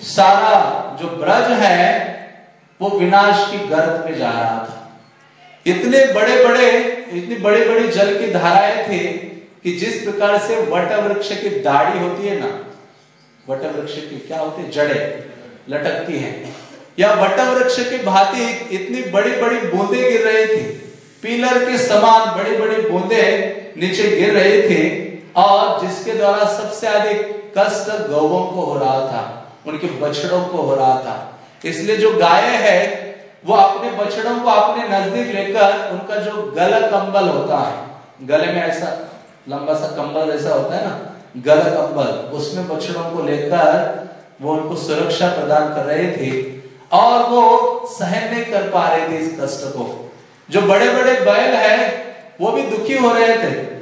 सारा जो ब्रज है वो विनाश की गर्द में जा रहा था। इतने बड़े बड़े इतनी बड़ी बड़ी जल की धाराएँ थी कि जिस प्रकार से वट वृक्ष की दाढ़ी होती है ना वट वृक्ष की क्या होती है? जड़े लटकती हैं। या वट वृक्ष की भांति इतनी बड़ी बड़ी बूंदे गिर रही थी। पिलर के समान बड़ी बड़े बूंदे नीचे गिर रही थी और जिसके द्वारा सबसे अधिक कष्ट गौवों को हो रहा था, उनके बछड़ों को हो रहा था। इसलिए जो गाय है, वो अपने बछड़ों को अपने नज़दीक लेकर उनका जो गल कंबल होता है, गले में ऐसा लंबा सा कंबल जैसा होता है ना, गल कंबल, उसमें बछड़ों को लेकर वो उनको सुरक्षा प्रदान कर रहे थे और वो सहन नहीं कर पा रहे थे इस कष्ट को। जो बड़े बड़े बैल है, वो भी दुखी हो रहे थे।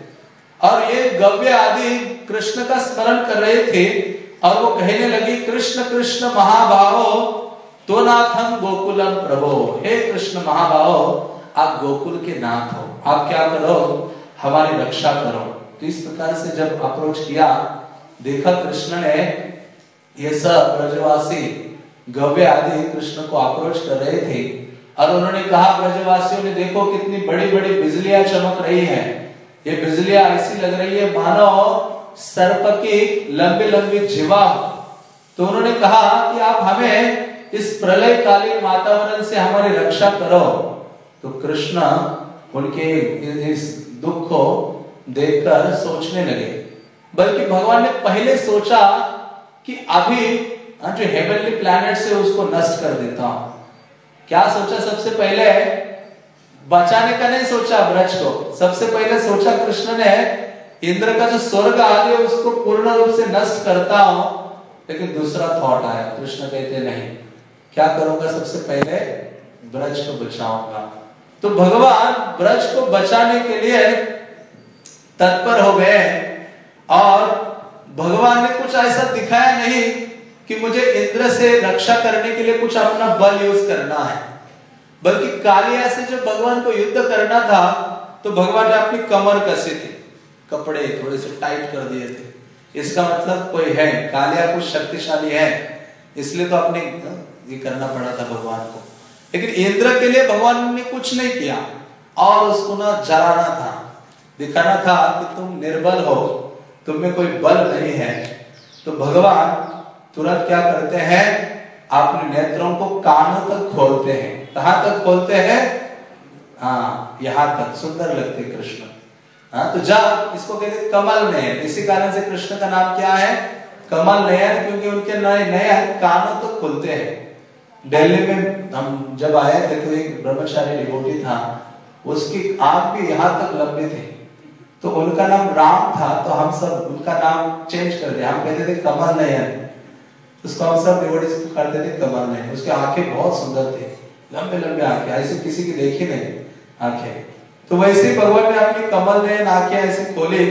और ये गव्य आदि कृष्ण का स्मरण कर रहे थे, और वो कहने लगी, कृष्ण कृष्ण महाभाव तो नाथम गोकुलम प्रभो। हे कृष्ण महाभाव, आप गोकुल के नाथ हो। आप क्या करो? हमारी रक्षा करो। तो इस प्रकार से जब अप्रोच किया, देखा कृष्ण ने, ये सब ब्रजवासी गव्य आदि कृष्ण को अप्रोच कर रहे थे। और उन्होंने कहा ब्रजवासियों ने देखो कितनी बड़ी बड़ी बिजलियाँ चमक रही हैं। ये बिजलियाँ ऐसी लग रही है मानो सर्प की लंबी लंबी जीवा तो उन्होंने कहा कि आप हमें इस प्रलय कालीन वातावरण से हमारी रक्षा करो। तो कृष्ण उनके इस दुख को देखकर सोचने लगे। बल्कि भगवान ने पहले सोचा कि अभी हाँ, जो हेवनली प्लैनेट से उसको नष्ट कर देता हूँ। क्या सोचा सबसे पहले? बचाने का नहीं सोचा ब्रज को। सबसे पहले सोचा कृष्ण ने, इंद्र का जो स्वर्ग आदि है, उसको पूर्ण रूप से नष्ट करता हूँ। लेकिन दूसरा थॉट आया, कृष्ण कहते नहीं। क्या करूँगा सबसे पहले? ब्रज को बचाऊँगा। तो भगवान ब्रज को बचाने के लिए तत्पर हो गए। और भगवान ने कुछ ऐसा दिखाया नहीं कि मुझे इंद्र से रक्षा करने के लिए कुछ अपना बल यूज़ करना है। बल्कि कालिया से जब भगवान को युद्ध करना था तो भगवान ने अपनी कमर कसे थे। कपड़े थोड़े से टाइट कर दिए थे। इसका मतलब कोई है कालिया कुछ शक्तिशाली है। इसलिए तो अपने ये करना पड़ा था भगवान को। लेकिन इंद्र के लिए भगवान ने कुछ नहीं किया। और उसको ना जलाना था। दिखाना था कि तुम निर्बल हो, तुम में कोई बल नहीं है। तो भगवान तुरंत क्या करते हैं? अपने नेत्रों को कानों तक खोलते हैं। कहा तक खोलते हैं? हाँ यहाँ तक। सुंदर लगते कृष्ण। हाँ तो जब इसको कहते कमल नयन, इसी कारण से कृष्ण का नाम क्या है? कमल नयन, क्योंकि उनके नए नए कानों तक खुलते हैं। दिल्ली में हम जब आए थे तो एक ब्रह्मचारी डिवोटी था, उसकी आँख भी यहाँ तक लंबे थे। तो उनका नाम राम था तो हम सब उनका नाम चेंज कर दिया। हम कहते थे कमल नयन। उसको हम सब करते थे कमल नयन उसके आँखें बहुत सुंदर थे। लंबे लंबे आँखें, ऐसे किसी की देखी नहीं, आँखें। तो वैसे भगवान ने कमल नयन आँखें ऐसे खोली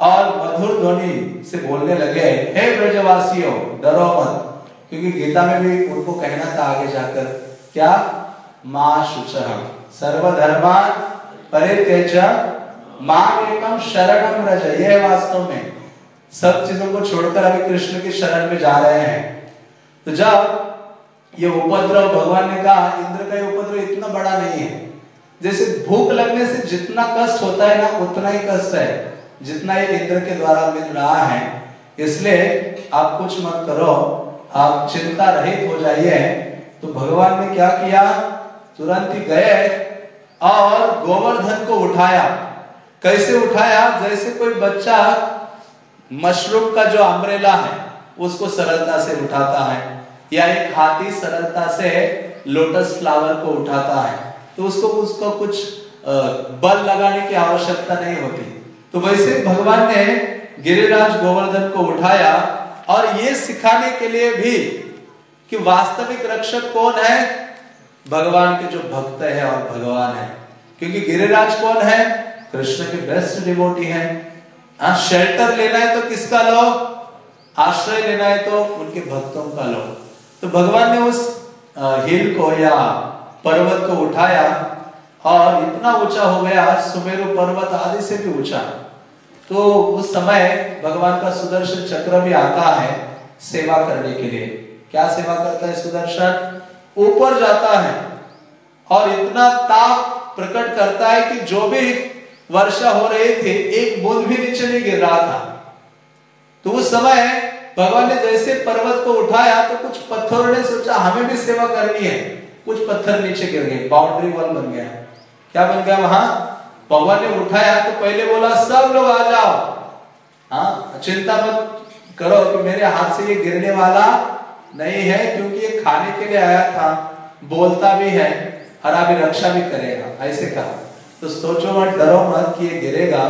और मधुर ध्वनि से बोलने लगे, हे ब्रजवासियों, डरो मत। क्योंकि गीता में भी उनको कहना था आगे जाकर, क्या? माँ शुच सर्वधर्मान परित्यज माँ एकम शरणम रज। ये वास्तव में। सब चीज़ों को छोड़कर अभी कृष्ण की शरण में जा रहे हैं। तो जब ये उपद्रव, भगवान ने कहा, इंद्र का ये उपद्रव इतना बड़ा नहीं है। जैसे भूख लगने से जितना कष्ट होता है ना, उतना ही कष्ट है। जितना ये इंद्र के द्वारा मिल रहा है। इसलिए आप कुछ मत करो। आप चिंता रहित हो जाइए। तो भगवान ने क्या किया? तुरंत ही गए और गोवर्धन को उठाया। कैसे उठाया? जैसे कोई बच्चा मशरूम का जो अम्ब्रेला है, उसको सरलता से उठाता है, या एक हाथी सरलता से लोटस फ्लावर को उठाता है तो उसको उसको कुछ बल लगाने की आवश्यकता नहीं होती। तो वैसे भगवान ने गिरिराज गोवर्धन को उठाया, और ये सिखाने के लिए भी कि वास्तविक रक्षक कौन है? भगवान के जो भक्त है और भगवान है। क्योंकि गिरिराज कौन है? कृष्ण के बेस्ट डिवोटी है। हाँ शेल्टर लेना है तो किसका लो आश्रय लेना है तो उनके भक्तों का लो तो भगवान ने उस हिल को या पर्वत को उठाया और इतना ऊँचा हो गया, सुमेरु पर्वत आदि से भी ऊँचा। तो उस समय भगवान का सुदर्शन चक्र भी आता है सेवा करने के लिए। क्या सेवा करता है सुदर्शन? ऊपर जाता है और इतना ताप प्रकट करता है कि जो भी वर्षा हो रही थी, एक बूंद भी नीचे नहीं गिर रहा था। तो उस समय भगवान ने जैसे पर्वत को उठाया तो कुछ पत्थरों ने सोचा, हमें भी सेवा करनी है। कुछ पत्थर नीचे गिर गए बाउंड्री वॉल बन गया। क्या बन गया वहाँ? भगवान ने उठाया तो पहले बोला, सब लोग आ जाओ। हाँ चिंता मत करो कि मेरे हाथ से ये गिरने वाला नहीं है, क्योंकि ये खाने के लिए आया था। बोलता भी है, और अभी रक्षा भी करेगा, ऐसे कहा। तो सोचो मत, डरो मत कि ये गिरेगा।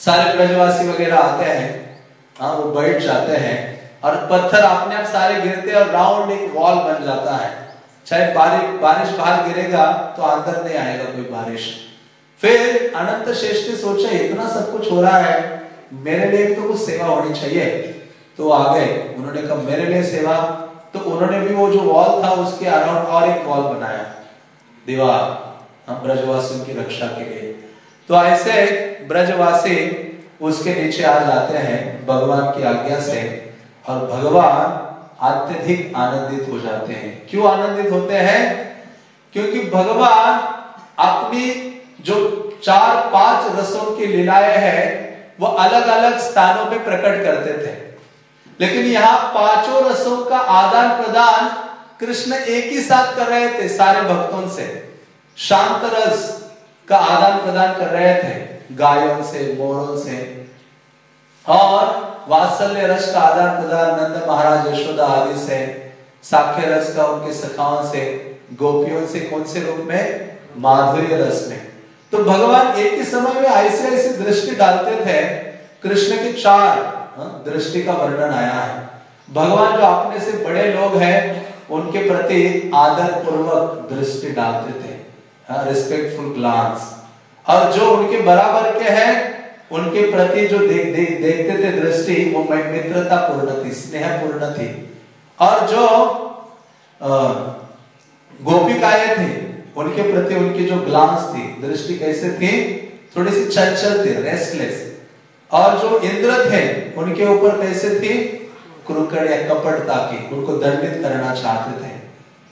सारे ब्रजवासी वगैरह आते हैं हाँ वो बैठ जाते हैं, और पत्थर अपने आप सारे गिरते और राउंड एक वॉल बन जाता है। चाहे बारिश बारिश बाहर गिरेगा तो अंदर नहीं आएगा कोई बारिश। फिर अनंत शेष ने सोचा, इतना सब कुछ हो रहा है, मेरे लिए तो कुछ सेवा होनी चाहिए। तो आ गए। उन्होंने कहा, मेरे लिए सेवा? तो उन्होंने भी वो जो वॉल था, उसके अराउंड और एक वॉल बनाया। दीवार। हम ब्रजवासियों की रक्षा के लिए। तो ऐसे ब्रजवासी उसके नीचे आ जाते हैं, भगवान की आज्ञा से, और भगवान अत्यधिक आनंदित हो जाते हैं। क्यों आनंदित होते हैं? क्योंकि भगवान अपनी जो चार पाँच रसों की लीलाएँ हैं, वो अलग अलग स्थानों पे प्रकट करते थे। लेकिन यहाँ पाँचों रसों का आदान प्रदान कृष्ण एक ही साथ कर रहे थे, सारे भक्तों से। शांत रस का आदान प्रदान कर रहे थे गायों से मोरों से। और वात्सल्य रस का आदान प्रदान नंद महाराज यशोदा आदि से साख्य रस का उनके सखाओं से गोपियों से कौन से रूप में? माधुर्य रस में। तो भगवान एक ही समय में ऐसे ऐसे दृष्टि डालते थे कृष्ण के चार हाँ, दृष्टि का वर्णन आया है। भगवान जो अपने से बड़े लोग हैं उनके प्रति आदर पूर्वक दृष्टि डालते थे। रिस्पेक्टफुल हाँ, ग्लांस और जो उनके बराबर के हैं उनके प्रति जो देख देख देखते थे दृष्टि वो मित्रता पूर्ण थी स्नेह पूर्ण थी। और जो गोपिकाएँ थी उनके प्रति उनकी जो ग्लांस थी दृष्टि कैसे थी थोड़ी सी चंचल थी रेस्टलेस और जो इंद्र थे उनके ऊपर कैसे थी क्रुकड़ या कपटता की उनको दंडित करना चाहते थे।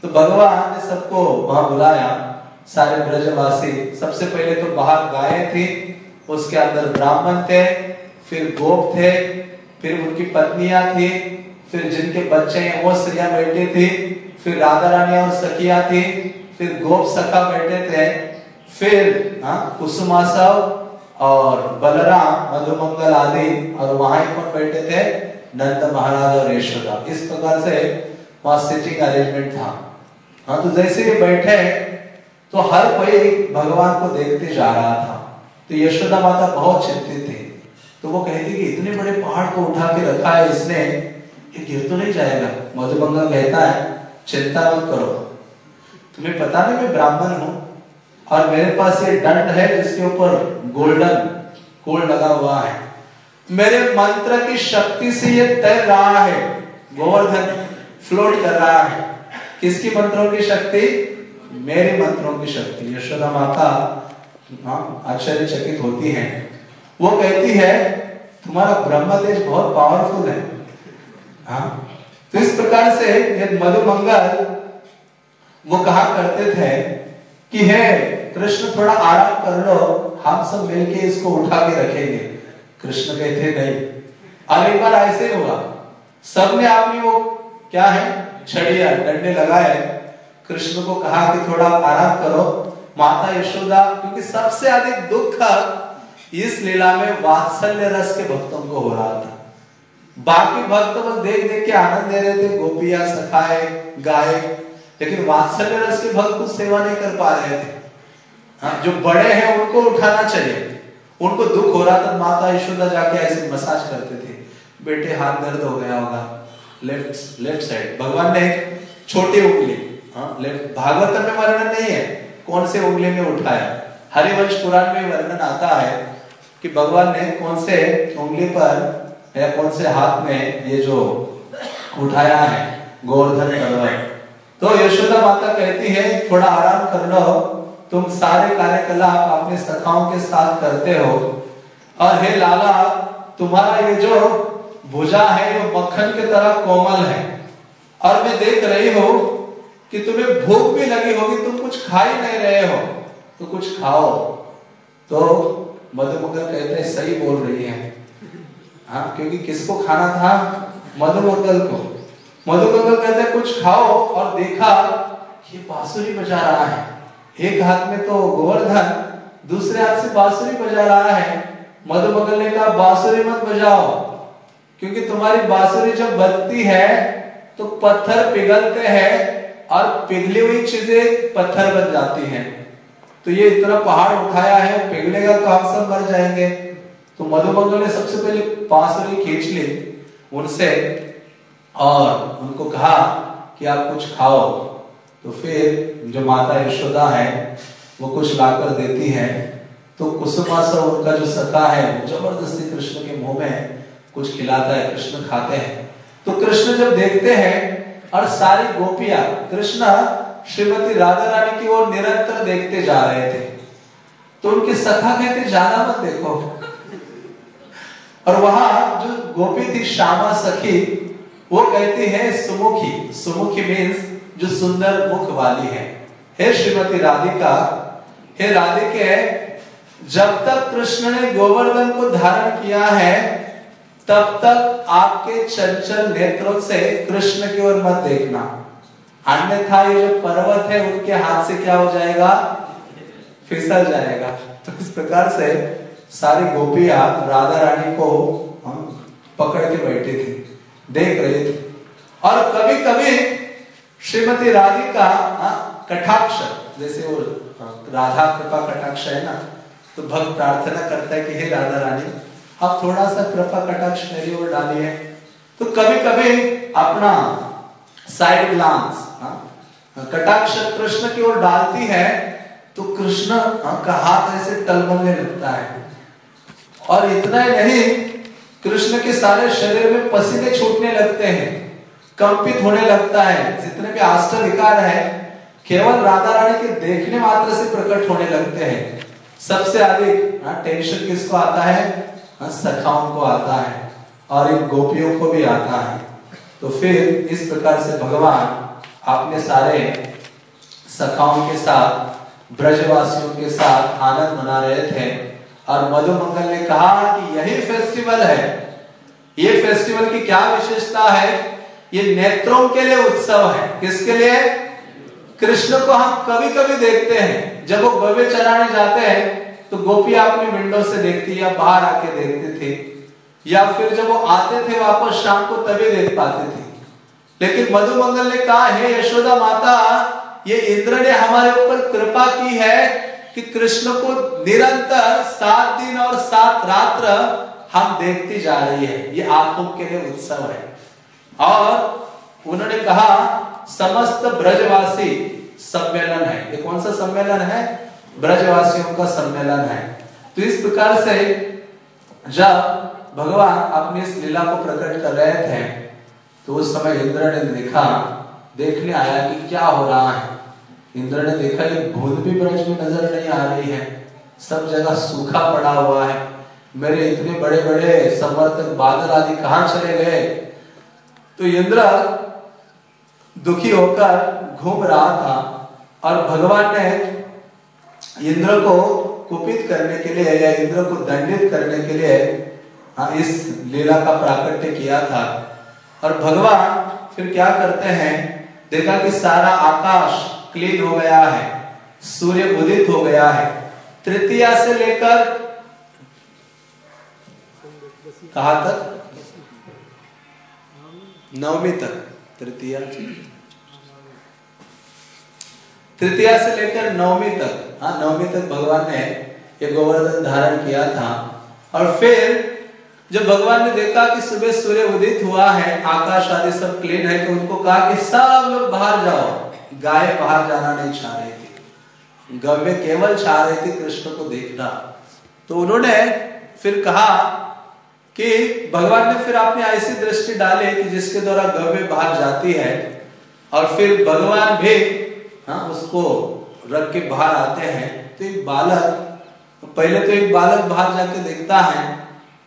तो भगवान ने सबको वहाँ बुलाया। सारे ब्रजवासी, सबसे पहले तो बाहर गाय थी, उसके अंदर ब्राह्मण थे, फिर गोप थे, फिर उनकी पत्नियाँ थी, फिर जिनके बच्चे हैं वो स्त्रियाँ बैठी थी, फिर राधा रानी और सखिया थी, फिर गोप सखा बैठे थे, फिर हाँ कुसुमासव और बलराम, मधुमंगल आदि, और वहाँ कौन बैठे थे? नंद महाराज और यशोदा। इस प्रकार से वहाँ सिटिंग अरेंजमेंट था। हाँ तो जैसे ये बैठे तो हर कोई भगवान को देखते जा रहा था। तो यशोदा माता बहुत चिंतित थी। तो वो कहती कि इतने बड़े पहाड़ को उठा के रखा है इसने, ये गिर तो नहीं जाएगा। मधुमंगल कहता है, चिंता मत करो। तुम्हें पता नहीं मैं ब्राह्मण हूँ और मेरे पास ये दंड है जिसके ऊपर गोल्डन कोल लगा हुआ है। मेरे मंत्र की शक्ति से ये तैर रहा है। गोवर्धन फ्लोट कर रहा है। किसकी मंत्रों की शक्ति? मेरे मंत्रों की शक्ति यशोदा माता हाँ, आश्चर्यचकित होती है। वो कहती है तुम्हारा ब्रह्म देश बहुत पावरफुल है। हाँ तो इस प्रकार से मधुमंगल वो कहा करते थे कि हे कृष्ण थोड़ा आराम कर लो हम सब मिलके इसको उठा के रखेंगे। कृष्ण कहते नहीं। अब एक बार ऐसे हुआ। सबने आपने वो क्या है छड़िया डंडे लगाए। कृष्ण को कहा कि थोड़ा आराम करो। माता यशोदा, क्योंकि सबसे अधिक दुख इस लीला में वात्सल्य रस के भक्तों को हो रहा था। बाकी भक्त बस देख देख के आनंद ले रहे थे, गोपिया सखाए गाय लेकिन वात्सल्य रस के भक्त कुछ सेवा नहीं कर पा रहे थे। हाँ जो बड़े हैं उनको उठाना चाहिए। उनको दुख हो रहा था, माता यशोदा जाके ऐसे मसाज करते थे। बेटे, हाथ दर्द हो गया होगा। लेफ़्ट लेफ़्ट साइड भगवान ने छोटी उंगली भागवत में वर्णन नहीं है। कौन से उंगली में उठाया? हरिवंश पुराण में वर्णन आता है कि भगवान ने कौन से उंगली पर या कौन से हाथ में ये जो उठाया है, गोवर्धन तो यशोदा माता कहती है, थोड़ा आराम कर लो। तुम सारे कार्यकलाप अपने सखाओं के साथ करते हो। और हे लाला, तुम्हारा ये जो भुजा है वो मक्खन की तरह कोमल है। और मैं देख रही हूँ कि तुम्हें भूख भी लगी होगी, तुम कुछ खा ही नहीं रहे हो तो कुछ खाओ। तो मधुमंगल कहते हैं, सही बोल रही है। हाँ क्योंकि किसको खाना था? मधुमंगल को। मधुमंगल कहते हैं, कुछ खाओ और देखा, ये बांसुरी बजा रहा है। एक हाथ में तो गोवर्धन, दूसरे हाथ से बांसुरी बजा रहा है। मधुमंगल ने कहा, बांसुरी मत बजाओ, क्योंकि तुम्हारी बांसुरी जब बजती है तो पत्थर पिघलते हैं और पिघली हुई चीज़ें पत्थर बन जाती हैं। तो ये इतना पहाड़ उठाया है, पिघलेगा तो हम सब मर जाएँगे। तो मधुमंगल ने सबसे पहले बांसुरी खींच ली, उनसे और उनको कहा कि आप कुछ खाओ। तो फिर जो माता यशोदा है, वो कुछ लाकर देती है। तो कुसुमा सा उनका जो सखा है ज़बरदस्ती कृष्ण के मुँह में कुछ खिलाता है, कृष्ण खाते हैं। तो कृष्ण जब देखते हैं और सारी गोपियाँ कृष्ण श्रीमती राधा रानी की ओर निरंतर देखते जा रहे थे। तो उनके सखा कहते ज़्यादा मत देखो। और वहाँ जो गोपी थी श्यामा सखी, वो कहती है, सुमुखी सुमुखी मीन्स जो सुंदर मुख वाली है। हे श्रीमती राधिका, हे राधिके, जब तक कृष्ण ने गोवर्धन को धारण किया है तब तक आपके चंचल नेत्रों से कृष्ण की ओर मत देखना। अन्यथा ये जो पर्वत है, उनके हाथ से क्या हो जाएगा? फिसल जाएगा। तो इस प्रकार से सारी गोपियाँ राधा रानी को पकड़ के बैठी थी, देख रही थी। और कभी कभी श्रीमती राधिका कटाक्ष, जैसे वो राधा कृपा कटाक्ष है ना तो भक्त प्रार्थना करता है कि हे राधा रानी आप थोड़ा सा कृपा कटाक्ष मेरी ओर डालिए। तो कभी कभी अपना साइड ग्लांस कटाक्ष कृष्ण की ओर डालती है तो कृष्ण का हाथ ऐसे टलमलने लगता है। और इतना ही नहीं, कृष्ण के सारे शरीर में पसीने छूटने लगते हैं, कंपित होने लगता है। जितने भी आष्ट विकार है, केवल राधा रानी के देखने मात्र से प्रकट होने लगते हैं। सबसे अधिक टेंशन किसको आता है? सखाओं को आता है और इन गोपियों को भी आता है। तो फिर इस प्रकार से भगवान अपने सारे सखाओं के साथ, ब्रजवासियों के साथ आनंद मना रहे थे। और मधु मंगल ने कहा कि यही फेस्टिवल है। ये फेस्टिवल की क्या विशेषता है? ये नेत्रों के लिए उत्सव है। किसके लिए? कृष्ण को हम कभी कभी देखते हैं। जब वो गवे चराने जाते हैं तो गोपी अपनी विंडो से देखती या बाहर आके देखते थे, या फिर जब वो आते थे वापस शाम को तभी देख पाते थे। लेकिन मधु मंगल ने कहा, हे यशोदा माता, ये इंद्र ने हमारे ऊपर कृपा की है कि कृष्ण को निरंतर सात दिन और सात रात्र हम देखती जा रही है। ये आँखों के लिए उत्सव है। और उन्होंने कहा, समस्त ब्रजवासी सम्मेलन है। ये कौन सा सम्मेलन है? ब्रजवासियों का सम्मेलन है। तो इस प्रकार से जब भगवान अपनी इस लीला को प्रकट कर रहे थे तो उस समय इंद्र ने देखा, देखने आया कि क्या हो रहा है। इंद्र ने देखा, ये भूत भी ब्रज में नज़र नहीं आ रही है। सब जगह सूखा पड़ा हुआ है। मेरे इतने बड़े बड़े समर्थक, बादल आदि कहा चले गए? तो इंद्र दुखी होकर घूम रहा था और भगवान ने इंद्र को कुपित करने के लिए या इंद्र को दंडित करने के लिए हाँ इस लीला का प्राकट्य किया था। और भगवान फिर क्या करते हैं? देखा कि सारा आकाश क्लीन हो गया है, सूर्य उदित हो गया है। तृतीया से लेकर कहा तक? नवमी तक, तृतीया तृतीया से लेकर नवमी तक हाँ नवमी तक भगवान ने ये गोवर्धन धारण किया था। और फिर जब भगवान ने देखा कि सुबह सूर्य उदित हुआ है, आकाश आदि सब क्लीन है तो उनको कहा कि सब लोग बाहर जाओ। गाय बाहर जाना नहीं चाह रही थी। गव्य केवल चाह रही थी कृष्ण को देखना। तो उन्होंने फिर कहा कि भगवान ने फिर आपने ऐसी दृष्टि डाली कि जिसके द्वारा गव्य बाहर जाती है, और फिर भगवान भी हाँ उसको रख के बाहर आते हैं। तो एक बालक, पहले तो एक बालक बाहर जाके देखता है,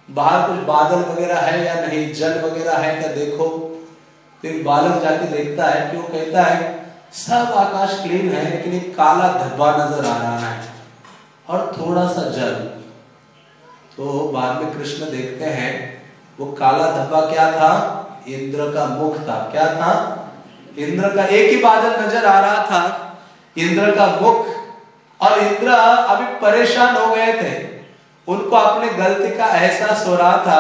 बाहर कुछ बादल वगैरह है या नहीं, जल वगैरह है क्या देखो? तो एक बालक जाके देखता है कि वो कहता है, सब आकाश क्लीन है, लेकिन एक काला धब्बा नज़र आ रहा है और थोड़ा सा जल। तो बाद में कृष्ण देखते हैं, वो काला धब्बा क्या था? इंद्र का मुख था। क्या था? इंद्र का एक ही बादल नज़र आ रहा था। इंद्र का मुख और इंद्र अभी परेशान हो गए थे। उनको अपने गलती का एहसास हो रहा था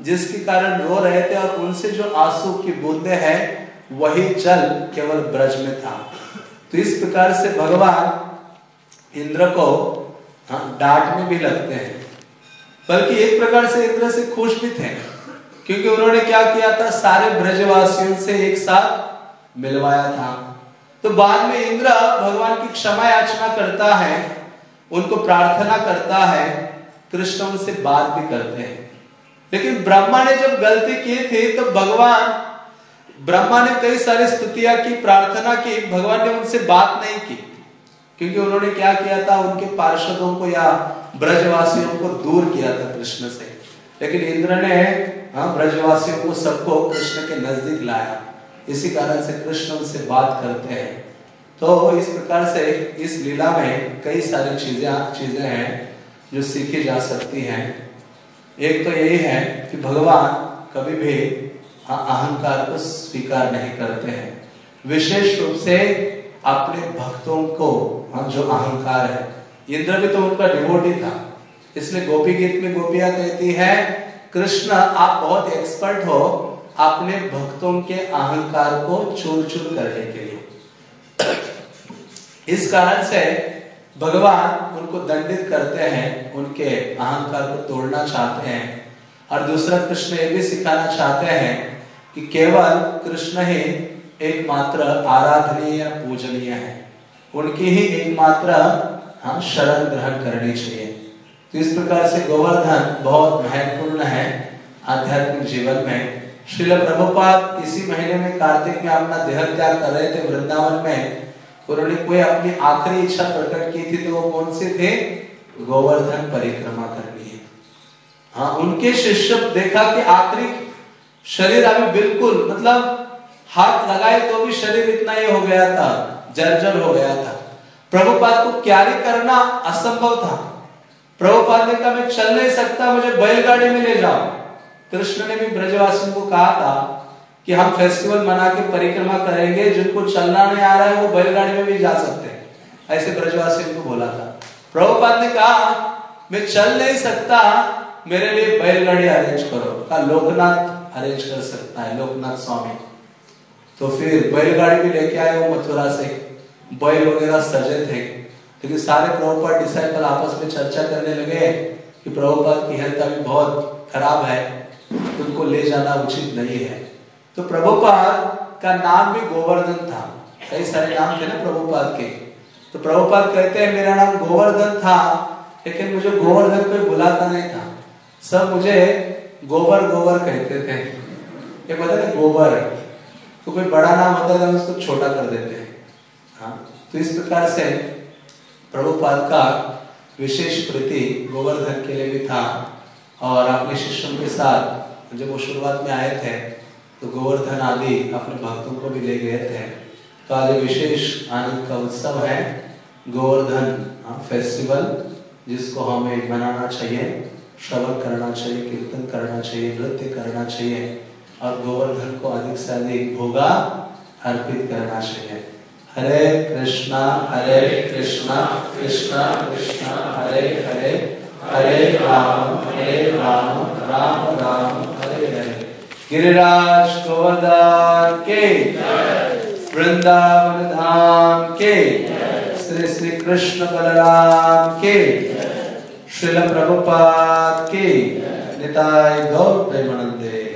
जिसके कारण रो रहे थे और उनसे जो आँसू की बूंदे हैं वही जल केवल ब्रज में था। तो इस प्रकार से भगवान इंद्र को हाँ, डांट में भी लगते हैं। बल्कि एक प्रकार से इंद्र से खुश भी थे क्योंकि उन्होंने क्या किया था? सारे ब्रजवासियों से एक साथ मिलवाया था। तो बाद में इंद्र भगवान की क्षमा याचना करता है, उनको प्रार्थना करता है, कृष्ण उनसे बात भी करते हैं। लेकिन ब्रह्मा ने जब गलती की थी तो भगवान, ब्रह्मा ने कई सारी स्तुतियाँ की, प्रार्थना की, भगवान ने उनसे बात नहीं की। क्योंकि उन्होंने क्या किया था, उनके पार्षदों को या ब्रजवासियों को दूर किया था कृष्ण से। लेकिन इंद्र ने हाँ ब्रजवासियों को सबको कृष्ण के नज़दीक लाया। इसी कारण से कृष्ण उनसे बात करते हैं। तो इस प्रकार से इस लीला में कई सारी चीज़ें चीज़ें हैं जो सीखी जा सकती हैं। एक तो यही है कि भगवान कभी भी अहंकार को स्वीकार नहीं करते हैं। विशेष रूप से अपने भक्तों को हाँ, जो अहंकार है। इंद्र भी तो उनका डिवोटी था। इसलिए गोपी गीत में गोपिया कहती है कृष्ण आप बहुत एक्सपर्ट हो अपने भक्तों के अहंकार को चूर चूर करने के लिए। इस कारण से भगवान उनको दंडित करते हैं, उनके अहंकार को तोड़ना चाहते हैं। और दूसरा कृष्ण ये भी सिखाना चाहते हैं कि केवल कृष्ण ही एकमात्र आराधनीय, पूजनीय है। उनकी ही एकमात्र हम शरण ग्रहण करनी चाहिए। तो इस प्रकार से गोवर्धन बहुत महत्वपूर्ण है आध्यात्मिक जीवन में। श्रील प्रभुपाद इसी महीने में कार्तिक में अपना देह त्याग कर रहे थे वृंदावन में। उन्होंने कोई अपनी आखिरी इच्छा प्रकट की थी तो वो कौन से थे? गोवर्धन परिक्रमा करनी है हाँ उनके शिष्य देखा कि आखिरी शरीर अभी बिल्कुल मतलब हाथ लगाए तो भी शरीर इतना ही हो गया था, जर्जर हो गया था। प्रभुपाद को क्यारी करना असंभव था। प्रभुपाद ने कहा, मैं चल नहीं सकता, मुझे बैलगाड़ी में ले जाओ। कृष्ण ने भी ब्रजवासियों को कहा था कि हम फेस्टिवल मना के परिक्रमा करेंगे, जिनको चलना नहीं आ रहा है, वो बैलगाड़ी में भी जा सकते हैं। ऐसे ब्रजवासियों को बोला था। प्रभुपाद ने कहा, मैं चल नहीं सकता, मेरे लिए बैलगाड़ी अरेंज करो। कहा, लोकनाथ अरेंज कर सकता है, लोकनाथ स्वामी। तो फिर बैलगाड़ी भी लेके आए वो मथुरा से। बैल वगैरह सजे थे। लेकिन सारे प्रभुपाद डिसाइपल आपस में चर्चा करने लगे कि प्रभुपाद की हेल्थ अभी बहुत खराब है। उनको ले जाना उचित नहीं है। तो प्रभुपाद का नाम भी गोवर्धन था। कई सारे नाम थे ना प्रभुपाद के। तो प्रभुपाद कहते हैं, मेरा नाम गोवर्धन था, लेकिन मुझे गोवर्धन कोई बुलाता नहीं था। सब मुझे गोबर गोबर कहते थे। ये है गोबर। तो कोई बड़ा नाम होता है उसको छोटा कर देते हैं। हाँ तो इस प्रकार से प्रभुपाद का विशेष प्रति गोवर्धन के लिए भी था। और अपने शिष्यों के साथ जब वो शुरुआत में आए थे तो गोवर्धन आदि अपने भक्तों को भी ले गए थे। तो आज विशेष आनंद का उत्सव है गोवर्धन फेस्टिवल जिसको हमें मनाना चाहिए, श्रवण करना चाहिए, कीर्तन करना चाहिए, नृत्य करना चाहिए, और गोवर्धन को अधिक से अधिक भोगा अर्पित करना चाहिए। हरे कृष्णा हरे कृष्णा कृष्णा कृष्णा, हरे हरे। हरे राम हरे राम राम राम, हरे हरे। गिरिराज गोवर्धन के। वृंदावन धाम के। श्री श्री कृष्ण बलराम के। श्रील प्रभुपाद के। निताय गौर प्रेमानंदे।